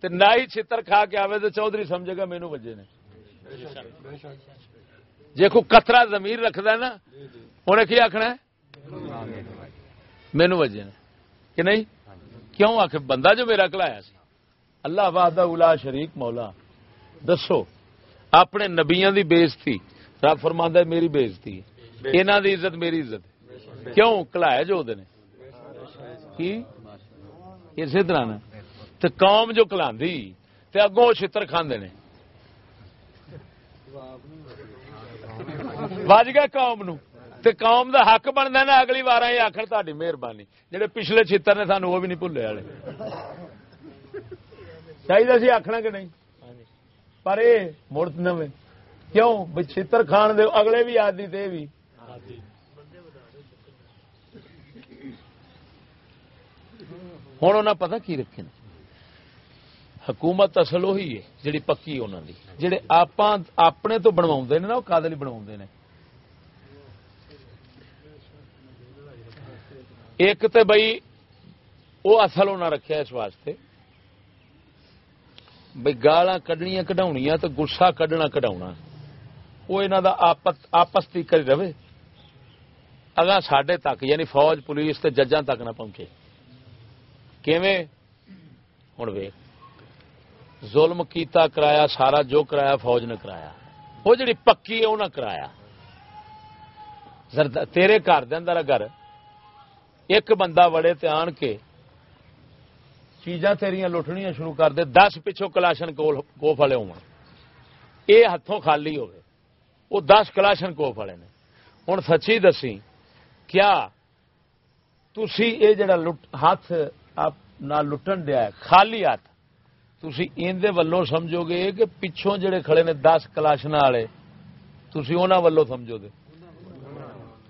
تو نائی چھتر کھا کے آوے تو چودھری سمجھے گا مینو بجے نے۔ جی کو کترا زمیر رکھد نا، انہیں کی آخنا مینو بجے نے۔ کہ نہیں؟ کیوں؟ آخ بندہ جو میرا کلایا سی۔ اللہ واہد الا شریک مولا۔ دسو اپنے نبیا کی بےزتی رب فرما میری بےزتی انہوں دی عزت میری عزت کیوں؟ کلایا جو کی؟ اسی طرح نا۔ تے قوم جو کلاندی تے اگوں چھتر کھاندے نے۔ بج گیا قوم نو۔ تے قوم دا حق بنتا نا اگلی بار یہ آخر تاری مہربانی۔ جہے پچھلے چھتر نے سانو وہ بھی نہیں بھولے والے۔ چاہیے سی آخنا کہ نہیں پر یہ مڑ نویں کیوں بھائی چھتر کھان دے اگلے بھی آدی تے بھی ہوں انہیں پتا کی رکھے حکومت اصل وہی ہے جڑی پکی انہوں دی جڑے آپ اپنے تو بنوا نے نا وہ بنوا نے ایک تے بھائی وہ اصل انہیں رکھا اس واسطے بھائی گالا کڈنیا کڈایا تو گسا کڈنا کڈا وہ انہوں دا آپس تک رہے۔ اگا سڈے تک یعنی فوج، پولیس تے ججاں تک نہ پہنچے۔ کیویں؟ ہوں وے ظلم کیتا، کرایا، سارا جو کرایا، فوج نے کرایا۔ وہ جڑی پکی ہے انہیں کرایا۔ تیرے گھر دے اندر اگر ایک بندہ وڑے تے آن کے چیزاں تیریاں لٹنیاں شروع کر دے دس پچھو کلاشن کوف والے ہو ہاتھوں خالی ہوئے وہ دس کلاشن کوف والے نے ہوں سچی دسی کیا تھی یہ جڑا ہاتھ آپ لٹن دیا ہے خالی ہاتھ تھی اندر ولوں سمجھو گے کہ پچھوں جڑے کھڑے نے دس کلاشن والے تھی انہوں ولوں سمجھو گے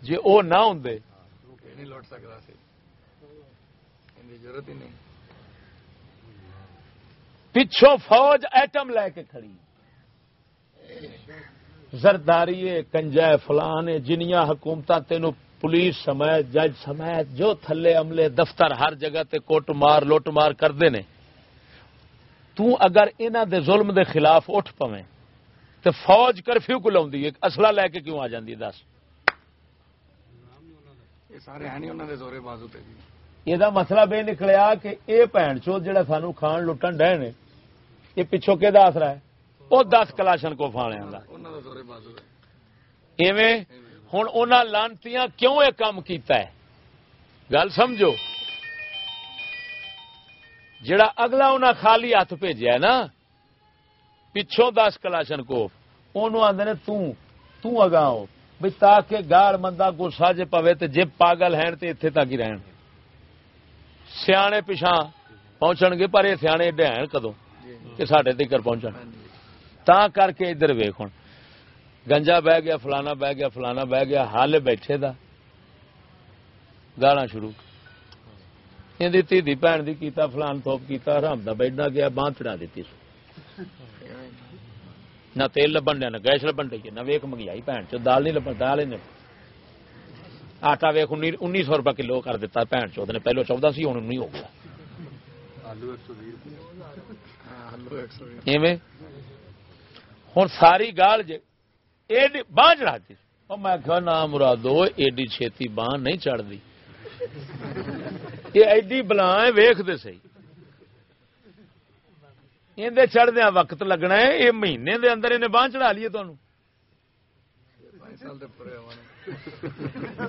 جی وہ نہ ہوں پچھوں فوج ایٹم لے کے کھڑی۔ زرداری کنجا فلان جنیاں حکومت تینوں پولیس سمیت، جج سمیت، جو تھلے عملے دفتر ہر جگہ تے کوٹ مار، لوٹ مار کرتے ہیں تگر دے ظلم دے خلاف اٹھ پویں تو فوج کرفیو کو لاؤں اصلہ لے کے کیوں آ جاندی دس۔ سارے ہیں نہیں انہوں نے زورے بازو تے۔ یہ مسئلہ بے نکلیا کہ اے بھن چو جا سانو کھان لٹن ڈے نے یہ پچھوں کہ آسرا ہے وہ دس کلاشن کو ایویں ہوں ان لانتی کیوں یہ کام کیتا ہے گل سمجھو جڑا اگلا انہیں خالی ہاتھ بھیجا نا پچھوں دس کلاشن کو آدھے تگا بھی تاکہ گال مندا گسا جی پوے تو جی پاگل ہیں تو اتنے تک ہی رہن سیانے پچھا پہنچن گے پر یہ سیانے ایڈے ہیں کدو کہ سڈے تک پہنچ تا کر کے ادھر ویخ ہوں گنجا بہ گیا فلانا بہ گیا فلانا بہ گیا حال بیٹھے دا گالا شروع تھی بھن دی کیتا فلان تھوپ کیتا حرام دا بیٹھنا گیا باہ چڑھا دیتی سو نہ تیل لبن دیا نہ گیس لبن ڈی نہ ویک منگیائی بھن چ دال نہیں لبن دال ہی آٹا ویخ انی سو روپے کلو کر دیتا بھن چوتھ نے پہلو چودہ سی ہوں انی ہو گیا ہوں ساری گال جی باہ چڑھا دی میں کہ نام مرادو ایڈی چھتی باہ نہیں چڑھتی یہ ایڈی بلا ویخ دے سی اندر چڑھدیا وقت لگنا ہے یہ مہینے دے اندر انہیں باہ چڑھا لیے تمہیں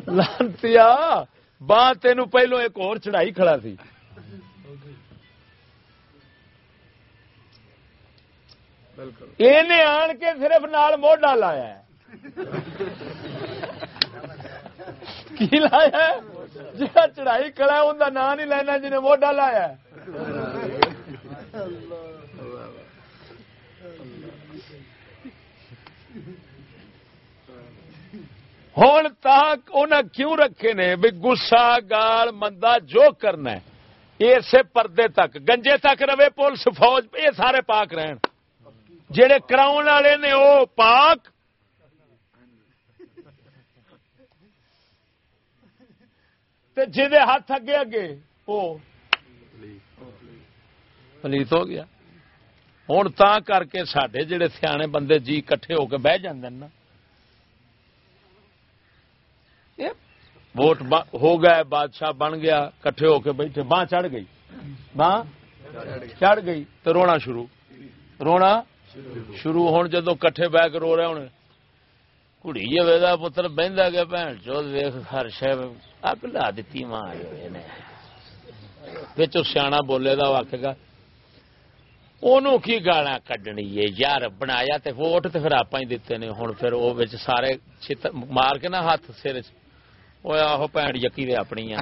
لانتی باہ تین پہلو ایک اور چڑھائی کھڑا سی آن کے صرف نال موڈا لایا کی لایا جا چڑھائی کڑا ان کا نام نہیں لینا جنہیں موڈا لایا ہوں تک انہیں کیوں رکھے نے؟ بھی گسا گال مندا جو کرنا اسے پردے تک، گنجے تک رہے پولیس فوج، یہ سارے پاک رہن۔ جڑے کراؤ والے نے وہ پاک جہد ہاتھ اگے اگے وہ پلیت ہو گیا۔ ہوں تا کر کے سڈے جڑے سیانے بندے جی کٹھے ہو کے بہ نا۔ ووٹ ہو گئے، بادشاہ بن گیا، کٹھے ہو کے بیٹھے باں چڑھ گئی۔ باں چڑھ گئی تو رونا شروع۔ رونا شروع۔ ہون جدو کٹھے بہ کے رو رہے ہونے۔ کڑی ویدا پتر بہندا گیا بھن چوت ویخ ہر شہ اگ لا دیتی ماں بچ سیاح بولے دا آخے گا انہوں کی گالا کڈنی ہے؟ یار بنایا تے ووٹ تے پھر آپ ہی دیتے نے۔ ہوں پھر وہ سارے مار کے نا ہاتھ سر چ آہو بھن یقی دے اپنی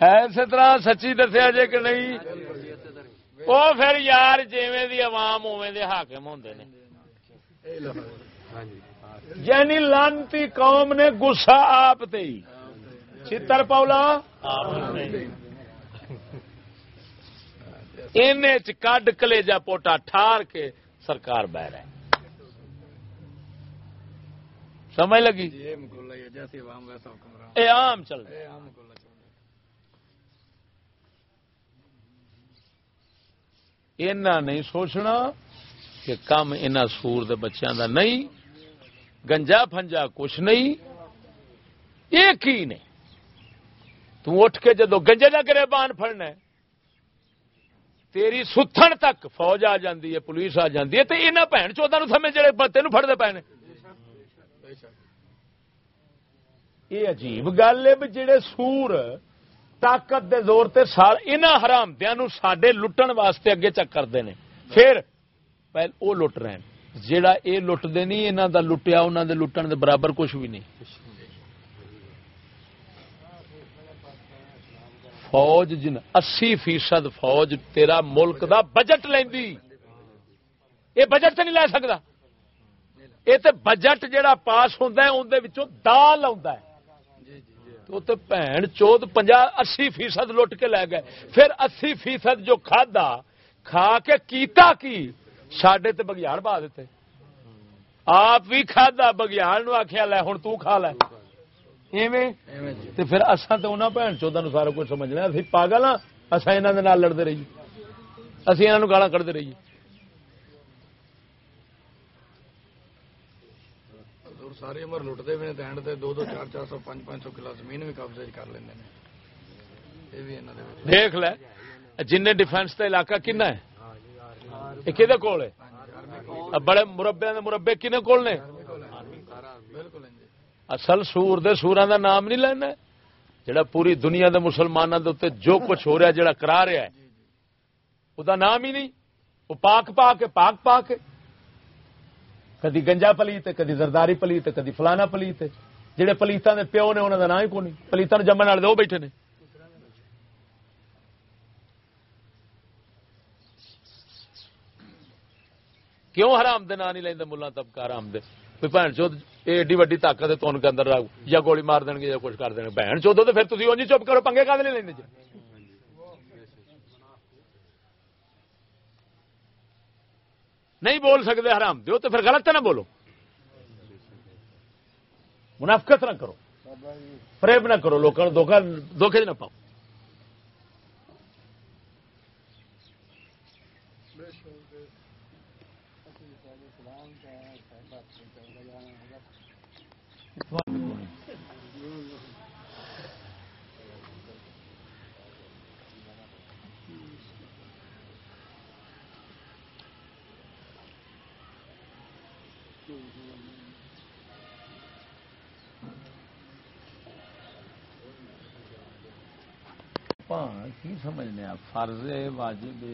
اسی طرح سچی دسیا جے کہ نہیں وہ پھر یار جیویں دی عوام اوے دے حاکم ہوندے نے یعنی لانتی قوم نے گسا آپ تے چتر پولا کڈ کلیجا پوٹا ٹھار کے سرکار بہ رہا ہے سمجھ لگی؟ یہ عام چل اینا نہیں سوچنا کہ کم ان سور دے بچیاں دا نہیں گنجا فنجا کچھ نہیں ایک ہی نے تو اٹھ کے جدو گنجے کا گربان فڑنا تیری ستھن تک فوج آ جاتی ہے پولیس آ جاتی ہے تو یہاں بھن چودہ سمے جڑے تین فڑتے پے نے۔ یہ عجیب گل ہے جڑے سور طاقت دے زور تے سال انہاں حرامدیاں نو ساڈے لٹن واسطے اگے چک کرتے ہیں پھر پہل او لٹ رہے ہیں۔ جیڑا اے لٹ دے نہیں، انہاں دا لٹیا، انہاں دے لٹن دے برابر کچھ بھی نہیں۔ فوج جن اسی فیصد فوج تیرا ملک دا بجٹ لینی یہ بجٹ تو نہیں لے سکتا یہ تو بجٹ جہا پاس ہوتا ہے اندر دال آن چود پنجا اسی فیصد لٹ کے لے گئے پھر اسی فیصد جو کھادا کھا کے کیتا کی سڈے تے بگیاڑ پا دیتے آپ بھی کھادا بگیاڑ آخیا لے ہوں تو کھا لے پھر اصا تو انہوں بھن چودہ سارا کچھ سمجھنا اسی پاگل ہاں اصا یہاں لڑتے رہیے اسی یہاں گالا کھڑتے رہیے ساری عمر لٹتے بھی اینڈ سے دو دو چار چار سو پانچ پانچ سو کلو زمین بھی قبضے کر لیں دیکھ لے جن ڈیفینس کا علاقہ کن ہے؟ یہ کہ کول ہے؟ بڑے مربے مربے کن کول نے؟ بالکل اصل سور دے سورا دا نام نہیں لینا جڑا پوری دنیا دے مسلمانوں دے جو کچھ ہو رہا ہے جڑا کرا رہا ہے وہ نام ہی نہیں۔ وہ پاک پا کے پاک پا کے۔ کدی گنجا پلیت کدی زرداری پلیت کدی فلانا پلیت جہے پلیتوں کے پیو نے انہوں کا نام ہی کون پلیتوں جمن والے وہ بیٹھے نے۔ کیوں حرام دے نام نہیں لینا ملا طبقہ حرام دے۔ بھن چو ایڈی وڈی طاقت ہے تو ان کے اندر یا گولی مار دیں گے یا کچھ کر دیں گے بہن چو تو پھر تھی چپ کرو، پنگے کا لے لیں جی؟ نہیں بول سکتے حرام، دیو تو پھر غلط نہ بولو منافقت نہ کرو فریب نہ کرو لوگوں دھوکھے نہ پاؤ Thank you. کی سمجھنے آپ فرض واجب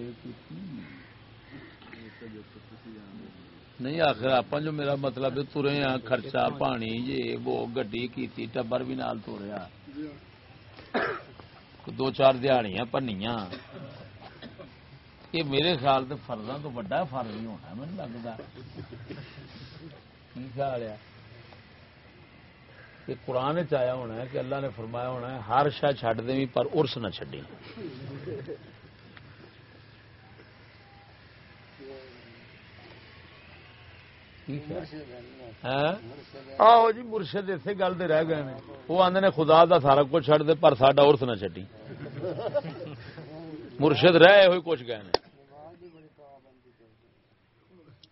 نہیں، آخر آپ جو میرا مطلب ترے ہاں خرچہ، پانی، یہ، وہ، گڈی کی ٹبر بھی نال توریا۔ دو چار دیہڑیاں پنیاں یہ میرے خیال سے فرضاں تو وڈا فرض ہی ہونا مجھے لگتا کی خیال ہے؟ کہ قرآن چیا ہونا ہے کہ اللہ نے فرمایا ہونا ہے، ہر شہ چڈ دیں پر ارس نہ چڈی ہاں؟ آہو جی مرشد اسی گل رہ گئے ہیں وہ آدھے نے، خدا دا سارا کچھ چڈ دے، پر ساڈا ارس نہ چڈی مرشد رہے ہوئے کچھ گئے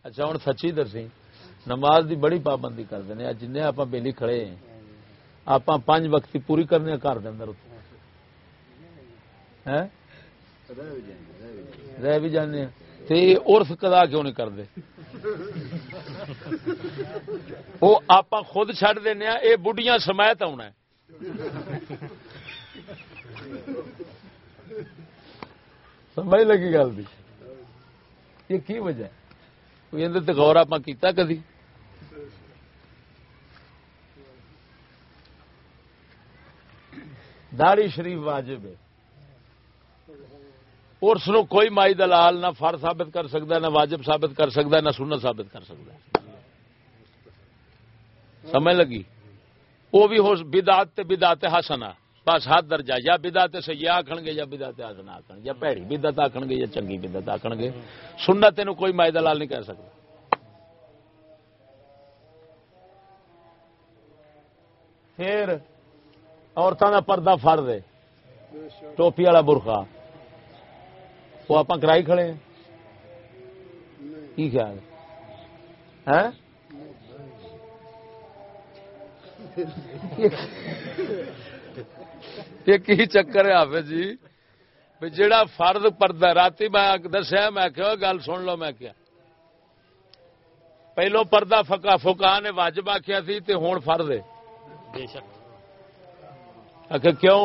اچھا ہوں سچی دسی نماز دی بڑی پابندی کرتے ہیں۔ جن آپ بےلی کھڑے ہیں آپ پانچ وقتی پوری کرنے گھر کے اندر رہ بھی جانے ارس کدا کیوں نہیں کرتے وہ آپ خود چڈ دینا یہ بڑھیاں سمایت آنا سمجھ لگی گل بھی یہ کی وجہ ہے؟ اندر غور آپ کیتا کدی؟ داڑی شریف واجب ہے۔ اس کوئی مائی دلال نہ فر ثابت کر سکتا ہے، نہ واجب ثابت کر سکتا ہے، نہ سننا ثابت کر سکتا ہے۔ سمجھ لگی؟ وہ بھی ہو بدات بدات ہسنا بس ہاتھ درجہ۔ یا بدات سے یہ آخن گے، یا بدات ہسنا آخ یا پیڑی بدت آخن گے، یا چنگی بدت آخن گے۔ سننا تین کوئی مائی دلال نہیں کہہ سکتا۔ پھر عورتوں کا پردہ فر دے۔ ٹوپی والا برخا وہ آپ کرائی کھڑے ہیں۔ کی خیال ہے؟ ہاں؟ یہ چکر ہے حافظ جی؟ جڑا فرد پردہ رات میں دسیا، میں کہ گل سن لو، میں کیا پہلو پردہ فکا فکا نے واجب آخیا سی ہوں فرد ہے۔ آخ کیوں؟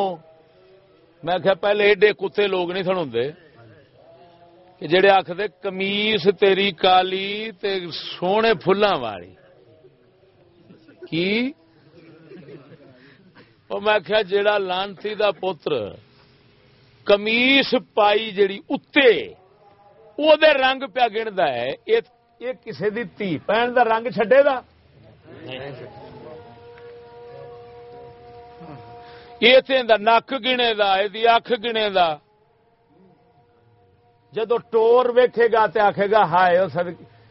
میں کہ پہلے ایڈے کتے لوگ نہیں سن ہوں کہ جڑے آخر کمیس تیری کالی تے سونے فلاں والی. کی؟ میں کیا جیڑا لانتی دا پوتر کمیس پائی جیڑی اتے او دے رنگ پیا گندا ہے یہ کسے دی تھی، پہن دا رنگ چھڈے دا؟ یہ نک گنے دا یہ اکھ گنے دا۔ جدو ٹور ویکھے گا تے آکھے گا، ہائے سد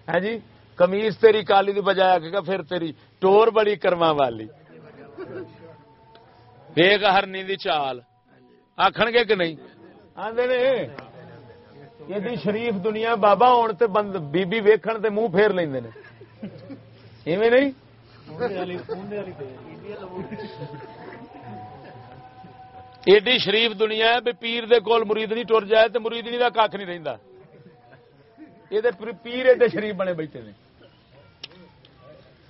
ہے جی؟ کمیز تیری کالی دی بجائے آکھے گا، پھر تیری ٹور بڑی کرما والی۔ ویگ ہرنی دی چال۔ آخن گے کہ نہیں؟ آدھے یہ شریف دنیا بابا ہون تے بند، بی بی ویکھن تے منہ پھیر لیندے نے۔ ایویں نہیں؟ ایڈی شریف دنیا ہے پیر دے کول مرید نہیں ٹر جائے تو مریدنی کا کھ نہیں رہتا یہ پیر ایڈے شریف بنے بیٹھے نے۔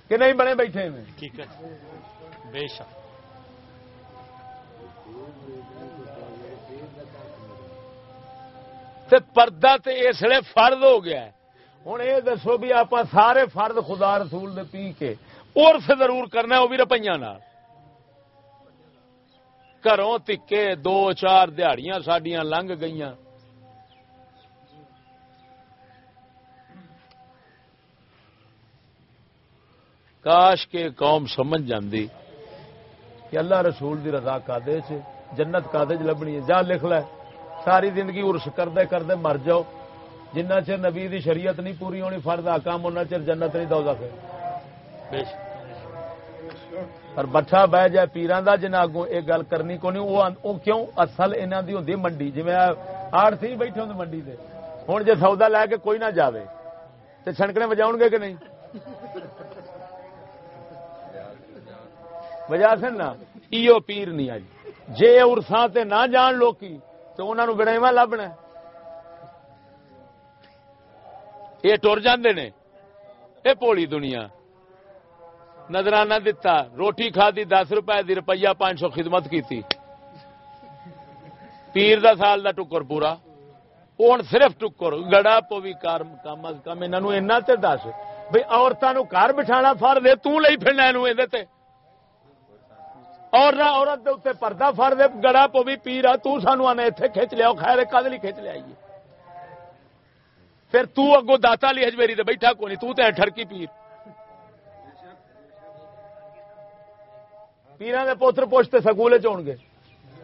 کہ نہیں بنے بیٹھے بے شک۔ پردہ تے اس لیے فرد ہو گیا ہے۔ ہوں یہ دسو بھی آپ سارے فرد خدا رسول دے پی کے۔ اور سے ضرور کرنا وہ بھی روپیہ گھروں تکے دو چار دہڑیاں سڈیا لنگ گئی کاش کے قوم سمجھ جاندی کہ اللہ رسول دی رضا کادے چ جنت کادے چ لبنی ہے جا لکھ لے ساری زندگی ارس کردے کردے مر جاؤ جنہ چر نبی دی شریعت نہیں پوری ہونی فرد آکام ان چر جنت نہیں دو دکھے پر بٹھا بہ جائے پیران دا جنہیں اگوں یہ گل کرنی کو نہیں، وہ کیوں؟ اصل انہوں دی ہوندی منڈی جی آڑ بیٹھے ہوں منڈی دے۔ ہوں جی سودا لے کے کوئی نہ جاوے تو چھنکنے بجاؤ گے کہ نہیں؟ وجہ سے نا؟ ایو پیر نہیں آئی۔ جے ارساں تے نہ جان لوکی تو انہوں گڑےوا لبنا یہ ٹر جاندے نے۔ پولی دنیا۔ نظرانہ دتا، روٹی کھا دی دس روپئے دی، روپیہ پانچ سو خدمت کی پیر دا سال دا ٹکر پورا۔ ہوں صرف ٹکر، گڑا پو بھی کم از کم انہوں تے دس۔ بھائی عورتوں گھر بٹھا فر دے تھی پھرنا یہ اور نہ عورت دے اتنے پردہ فر دے گڑا پو بھی پیر آ تانو آنے اتنے کھچ لیا خیر کد لی کھچ لیا پھر تو اگو داتا لی ہجمیری دے بیٹھا کو نہیں تو تے ٹھرکی پیر۔ پیران دے پوتر پوچھتے سکول چون گے۔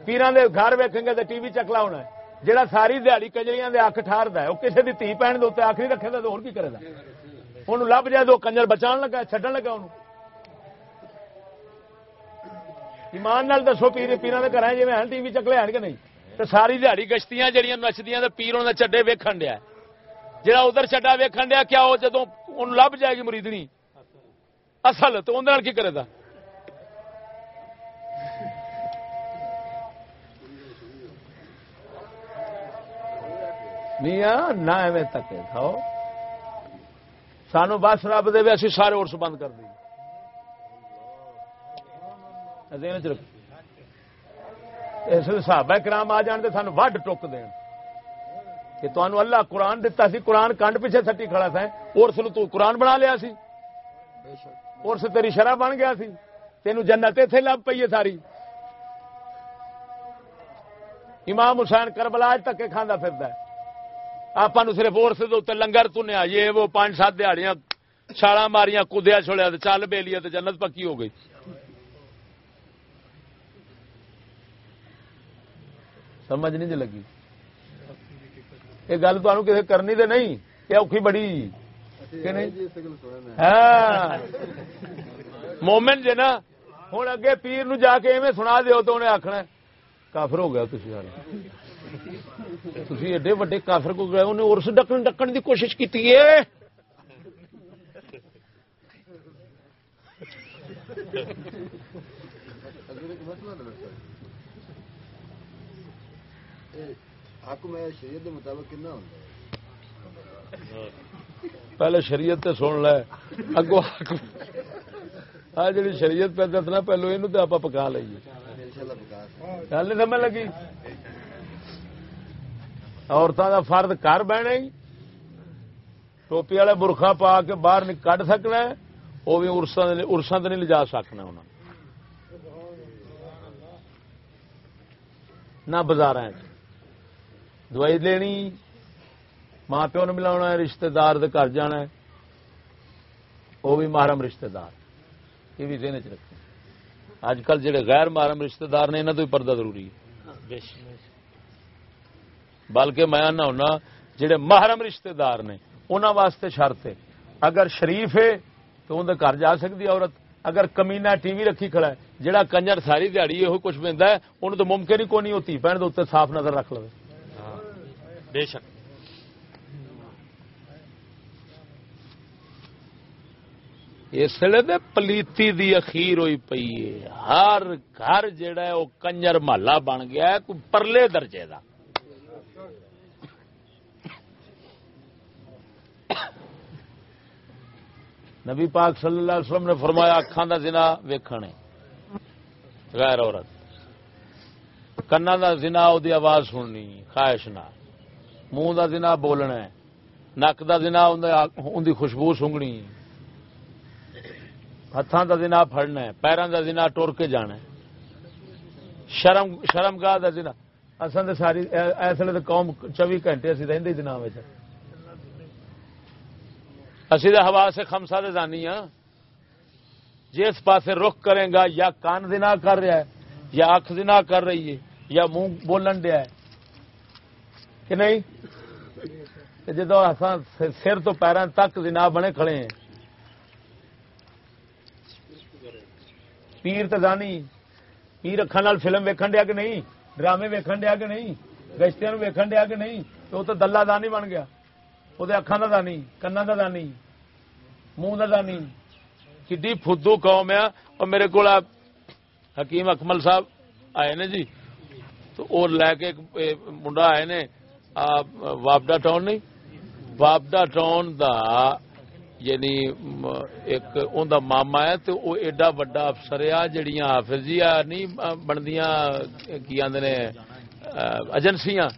پیران دے گھر ویکھیں گے تو ٹی وی چکلا ہونا ہے۔ جہاں ساری دیہی کجریاں دے اک ٹھار ہے وہ کسی کی تھی پہن دے آخری رکھے گا تو ہوں کی کرے گا انہوں لب جائے دو کنجر بچان لگا چڈن لگا انہوں ایمان نال دسو پیر، پیران کے گھر جی ٹی وی چکلے ہیں کہ نہیں؟ تو ساری دیہی گشتیاں جہاں نچدیاں پیروں کا چڈے ویکن دیا جہاں ادھر چڈا ویکن دیا، کیا وہ جدو لب جائے گی مریدنی؟ اصل تو اندر کی کرے گا میاں نہ ایویں تکے کھاؤ سانو بس رب دے اسی سارے ارس بند کر دیں اس صحابہ کرام آ جان تو سانو وڈ ٹک دین کہ تمہوں اللہ قرآن دتا سی قرآن کنڈ پیچھے سٹی کھڑا تھا ارس نو تو قرآن بنا لیا سی ارس تیری شرح بن گیا سی تینو جنت اتنے لب پی ہے ساری امام حسین کربلا تک کھانا پھردا ہے آپ صرف ارس دے اتنے لنگر تنیا، یہ وہ پانچ سات دیہڑیاں چھالا ماریاں کدیا چھوڑیا تے چل بے لیا تے جنت پکی ہو گئی۔ سمجھ نہیں جی لگی۔ یہ گل تمہیں کسی کرنی تو نہیں، یہ اوکھی بڑی۔ کہ نہیں؟ ہاں۔ مومن جی نا، ہوں اگے پیر نو جا کے ایویں سنا دیو تو انہیں آخنا کافر ہو گیا تھی تھی ایڈے وڈے کافر کو گئے انہیں ارس ڈکن ڈکن دی کوشش کی حکم ہے شریعت کے مطابق کنا ہوتا ہے؟ پہلے شریعت تے سن لے اگو آ جی شریعت پہ دسنا پہلو یہ آپ پکا لئیے۔ انشاءاللہ گل نہیں سمجھ لگی؟ عورتوں کا فرد کر بہنا ہی۔ ٹوپی والے برخا پا کے باہر نہیں کڈ سکنا ہے وہ بھی ارساں نہیں لجا سکنا انہوں نہ بازار دوائی لینی ماں پیو نے ملا رشتے دار گھر جانا ہے۔ وہ بھی محرم رشتے دار۔ یہ بھی ذہن چ رکھیں اج کل جڑے غیر محرم رشتے دار نے انہوں تو بھی پردہ ضروری ہے۔ ہاں، بلکہ میں نہ ہونا جڑے محرم رشتے دار نے انہوں واسطے شرط ہے۔ اگر شریف ہے تو اندر گھر جا سکتی عورت۔ اگر کمینا ٹی وی رکھی کھڑا ہے جڑا کنجر ساری دیہڑی یہ کچھ پہنتا ہے انہوں تو ممکن ہی کون نہیں ہوتی پہن دے اتنے صاف نظر رکھ لو۔ بے شک۔ اس لیے پلیتی دی اخیر ہوئی پئی ہے۔ ہر گھر جڑا ہے وہ کنجر محلہ بن گیا ہے کوئی پرلے درجے دا۔ نبی پاک صلی اللہ علیہ وسلم نے فرمایا اکھان دا زنا ویکھنے غیر عورت۔ کنا دا زنا او دی آواز سننی، خواہش نہ منہ دا زنا بولنا ہے۔ نک دا زنا ان دی خوشبو سونگنی ہاتھوں کا دن پڑنا ہے۔ پیروں کا دن ٹر کے جانا ہے۔ شرم شرم گاہ کا دن اصل تو ساری اس ویلے قوم چوبی گھنٹے اسی رہتے دن اسی تو ہوا سے خمسا دے دانی ہاں جس پاسے رخ کرے گا یا کان دنا کر رہا ہے، یا اکھ دنا کر رہی ہے، یا منہ بولن دیا ہے، کہ نہیں؟ جدو سر تو پیروں تک دنا بنے کھڑے ہیں۔ پیر تزانی پیر اکھان فلم ویکھن دیا کہ نہیں؟ ڈرامے ویکھن دیا کہ نہیں؟ گشتیاں ویکھن دیا کہ نہیں؟ تو وہ تو دلہ دانی بن گیا وہ اکھان کا دانی کنا کا دانی منہ کا دانی کی فدو قوم ہے اور میرے کو حکیم اکمل صاحب آئے نے جی۔ تو وہ لے کے منڈا آئے نے۔ واپڈا ٹاؤن نہیں؟ واپڈا ٹاؤن دا یعنی ایک ان دا ماما ہے تو وہ ایڈا وڈا افسر آ جڑیاں حافظیاں نہیں بندیاں، کی آدھے نے؟ ایجنسیاں۔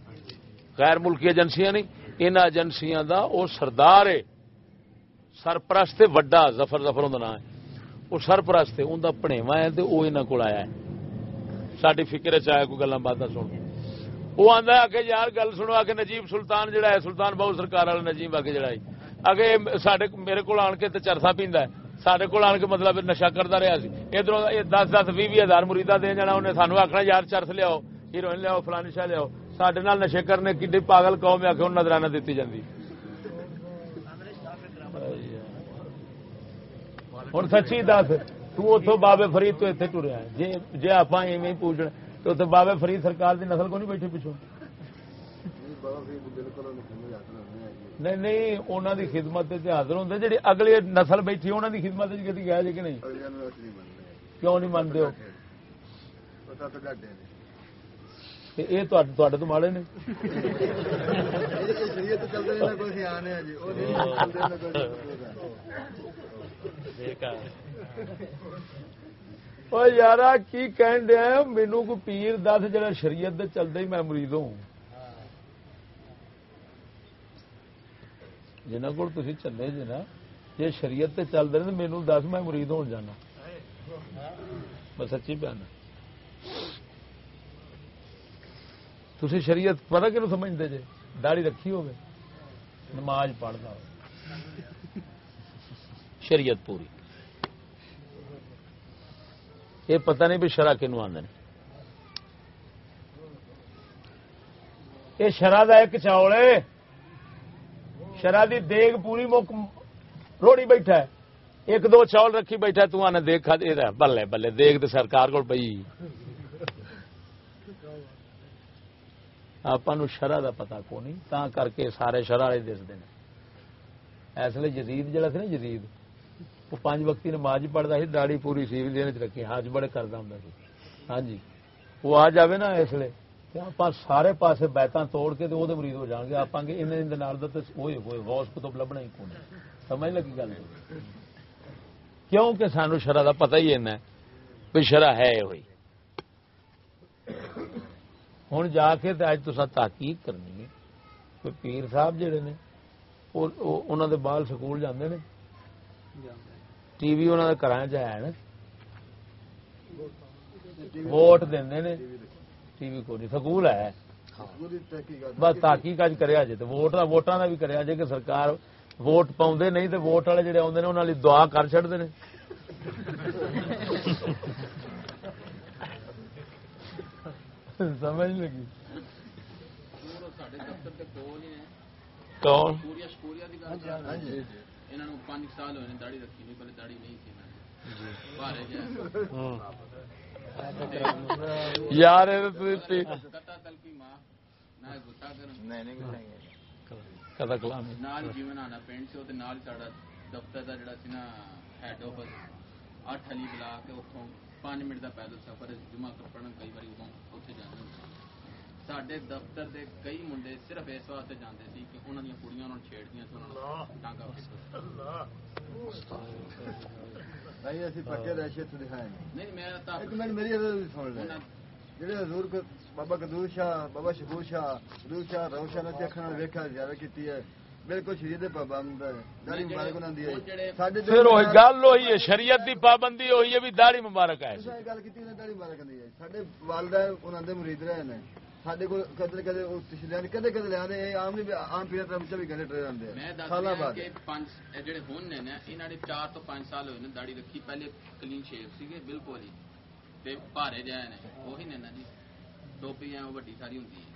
غیر ملکی ایجنسیاں نہیں۔ ان ایجنسیاں دا وہ سردار ہے۔ سرپرست وڈا زفر زفر ہوں نام ہے۔ وہ سرپرست ان کا پنےوا ہے تو وہ یہاں کو آیا ہے۔ ساری فکر چیا کوئی گلا بات سن وہ آتا کہ یار گل سنو آ کے نجیب سلطان جڑا ہے، سلطان بہو سرکار والا نجیب آ کے جڑا ہے۔ اگے سڈے میرے کو آن کے چرسا پیندا ہے۔ سڈے کو آن کے مطلب نشا کرتا رہا سی۔ ادھر دس دس بھی ہزار مریدا دے جانا انہیں سانو آخنا یار چرس لیاؤ، ہیروئن لیاؤ، فلانی شاہ لیاؤ۔ سڈے نال نشے کرنے کی پاگل قوم آ کے نظرانہ دیتی جاتی ہوں۔ سچی دس تتوں بابے فرید تو اتنے ٹریا۔ جی جی آپ پوچھنا تو اتنے بابے فرید سرکار دی نسل کو نہیں بیٹھی پچھو نہیں نہیں انہوں دی خدمت حاضر ہوں جی اگلی نسل بیٹھی انہوں دی خدمت گیا جی کہ نہیں؟ کیوں نہیں منتے یہ تو ماڑے نے۔ یار کی کہن دیا مینو کو پیر دس جڑا شریعت دے ہی میں مریض ہوں جنہ کو چلے جی جی شریعت چل رہے مینو دس میں مرید ہو جانا میں سچی پیانا تھی شریعت پتا کہ سمجھتے جی داڑھی رکھی ہوگی نماز پڑھتا ہو شریعت پوری۔ یہ پتہ نہیں بھی شرح کنو آدھے یہ شرح کا ایک چاول ہے۔ شرح دی دیگ پوری مک روڑی بیٹھا ہے۔ ایک دو چاول رکھی بیٹھا تو آنے دیگ کھا دے رہا بلے بلے، دیگ تو سرکار کو پی آپ شرح دا پتا کو نہیں تا کر کے سارے شرح والے دستے ہیں اس لیے جدید جڑا سی نا، جدید۔ وہ پانچ وقتی نماز پڑھتا سی داڑی پوری سی دن چ رکھی، حج بڑے کرتا ہوں ہاں جی۔ وہ آ جائے نا اس لیے آپ سارے پاسے بیتاں توڑ کے وہ مریض ہو جان گے آپ وہی ہوئے، غوث کتب لبنا ہی کون سمجھ لگی گل؟ کیوں کہ سانو شرح کا پتہ ہی ایسا بھی شرح ہے یہ ہوئی۔ ہوں جا کے اج تو تحقیق کرنی ہے۔ کوئی پیر صاحب جڑے نے انہوں دے بال سکول جاندے نے؟ ٹی وی انہوں کے گھر چ ووٹ دے ٹی وی کو نہیں سکول ہے۔ بس تحقیق اج کریا جے تو ووٹ ووٹاں دا بھی کریا جے کہ سرکار ووٹ پاؤں نہیں تو ووٹ والے جڑے آتے ہیں انہوں نے دعا کر چڑھتے ہیں سمجھ لگی۔ کون پانچ سال ہوئے داڑی رکھی نہیں پہلے داڑی نہیں تھی یار جیون آنا پنڈ سے نال دفتر کا جڑا سی نا ہیڈ آفس اٹھ علی بلا کے اتوں پانچ منٹ کا پیدل سفر جمع پڑھن کئی اتنے سڈے دفتر دے کئی منڈے صرف اس واسطے جانے سی کہ انہوں نے کڑیاں انہوں چھیڑ دیا ٹانگا پکے رہے دکھائے نہیں میں ایک منٹ میری سن لے جڑے حضور بابا قدور شاہ بابا شکور شاہ حضور شاہ رو شاہ نے ویکھا زیادہ کیتی ہے بالکل شریعت دے پابند ہے داڑھی مبارک انہاں دی ہے ساڈے پھر وہی گل ہوئی ہے شریعت دی پابندی ہوئی ہے بھی داڑھی مبارک ہے تساں گل کیتی نے داڑھی مبارک دی ہے ساڈے والدین انہاں دے مرید رہے نے میں پانچ نے 4 تو 5 سال داڑھی رکھی پہلے کلین شیپ سیگے بالکل ہی تے بھارے جائے نے وہی نے جی ٹوپی ہے وڈی ساری ہوندی ہے اسی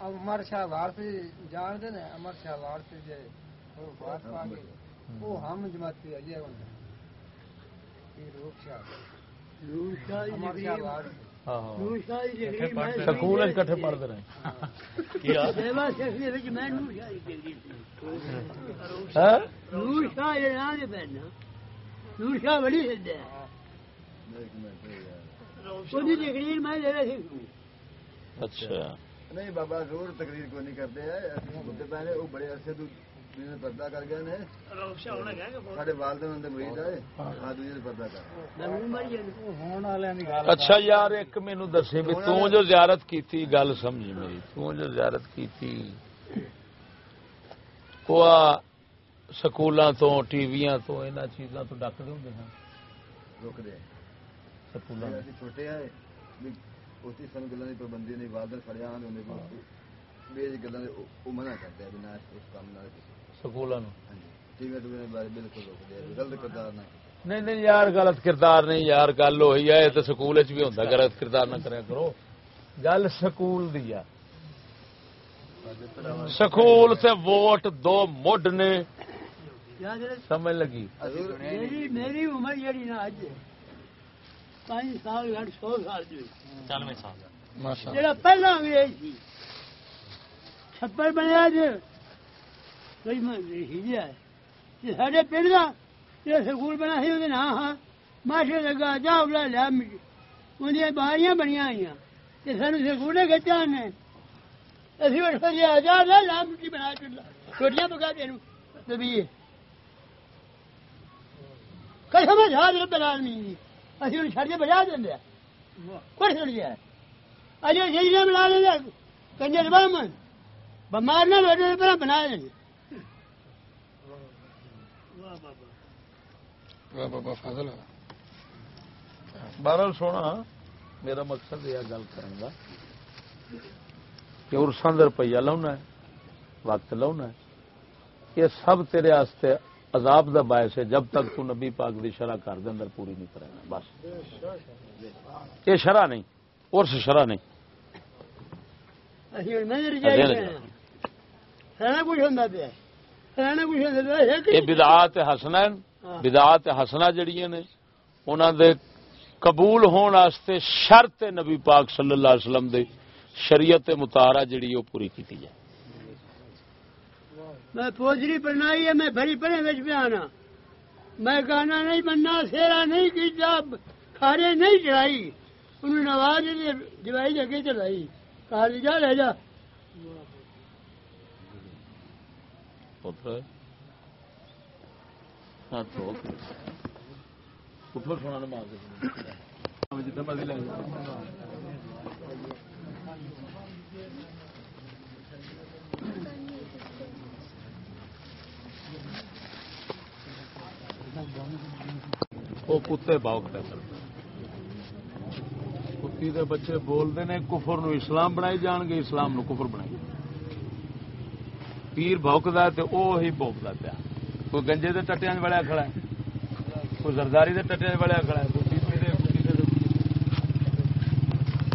امر شاہ وارسی جان دے نا امر شاہ وارسی جے بات پا وہ ہم جماعتی اجے ہوندا یہ روپ شاہ۔ امر شاہ وارسی۔ ہاں ہاں۔ سکول کٹھے پڑھتے رہے۔ ہاں؟ اچھا۔ نہیں بابا زور تقریر کو نہیں کرتے ہیں۔ پہلے وہ بڑے عرصے تو پردہ کر گئے نے۔ سارے والدین مرید آئے ہاں دوجے پردہ کر اچھا یار ایک مینو دسی بھی تو جو زیارت کیتی گل سمجھ میری تو جو زیارت کیتی۔ وہ سکولوں تو ٹی ویاں تو انہاں چیزاں تو ڈکتے ہوں روک دے سکولوں چھوٹے آئے اسی سن گلوں کی پابندی نہیں والدین فڑیا انہوں کو بے گلوں وہ منع کرتے ہیں بنا اس کام نہ سکولوں ٹی وی بارے بالکل روک دے غلط کردار نہ نہیں نہیں یار غلط کردار نہیں یار گل ہوئی ہے تو سکول بھی ہوتا غلط کردار نہ کریا کرو۔ گل سکول دی ہے۔ سکول تے ووٹ دو مڈ نے۔ سمجھ لگی؟ میری عمر نا اج پانچ سال گھٹ سو سال جو چالویں سال۔ ماشاء جڑا پہلا انگریز سی چھپر بنیا ہے یہ ساڈے پنڈ یہ سکول بنا سی وہ نام ہاں۔ ماشے لگا جا بلا لیا اندیاں باریاں بنیا ہوئی یہ سانو سکولے گچا نے۔ اسی وقت پھر جا لا لا مٹی بنا چلا چھوٹیاں پکا تینوں تبھی قسم ہے رب العالمین دی اسی انہوں چھڑ کے بجا دیں دیا کوئی چھڑ گیا ہے اجے جیجے بنا لیں دیا کنجر بامن بمار نہ بیٹھے پر بنا دیں واہ بابا فاضل بہرحال سونا میرا مقصد یہ گل کروں گا کہ ارساں روپیہ لاؤنا ہے وقت لاؤنا ہے یہ سب تیرے آستے عذاب دا باعث ہے جب تک تو نبی پاک دی شرح کر دے اندر پوری نہیں کرے بس۔ یہ شرح نہیں ارس شرح نہیں۔ ہوندا پیا۔ یہ بدعات بدعات حسنا جڑیاں نے انہاں دے قبول ہون واسطے شرط نبی پاک صلی اللہ علیہ وسلم دے شریعت متارا جڑی وہ پوری کیتی جائے۔ میں پوجری بنائی ہے میں بھری پڑے بچ پہ آنا۔ میں گانا نہیں بننا سیرا نہیں کیتا کھارے نہیں چڑھائی۔ انہوں نے آواز جوائی جگہ چلائی کہا جا لے جا۔ پتر ہاں اٹھو سونا نماز جتنے مرضی لے جاؤ وہ کتے باؤ پہ کرتے کتی دے بچے بولتے ہیں، کفر نو اسلام بنائی جان گے، اسلام نو کفر بنائی پیر بوکتا تو وہ ہی بوکتا پیا۔ کوئی گنجے کے ٹٹیا بڑا کھڑا ہے، کوئی زرداری کے ٹٹیا بڑا کھڑا ہے۔ کوئی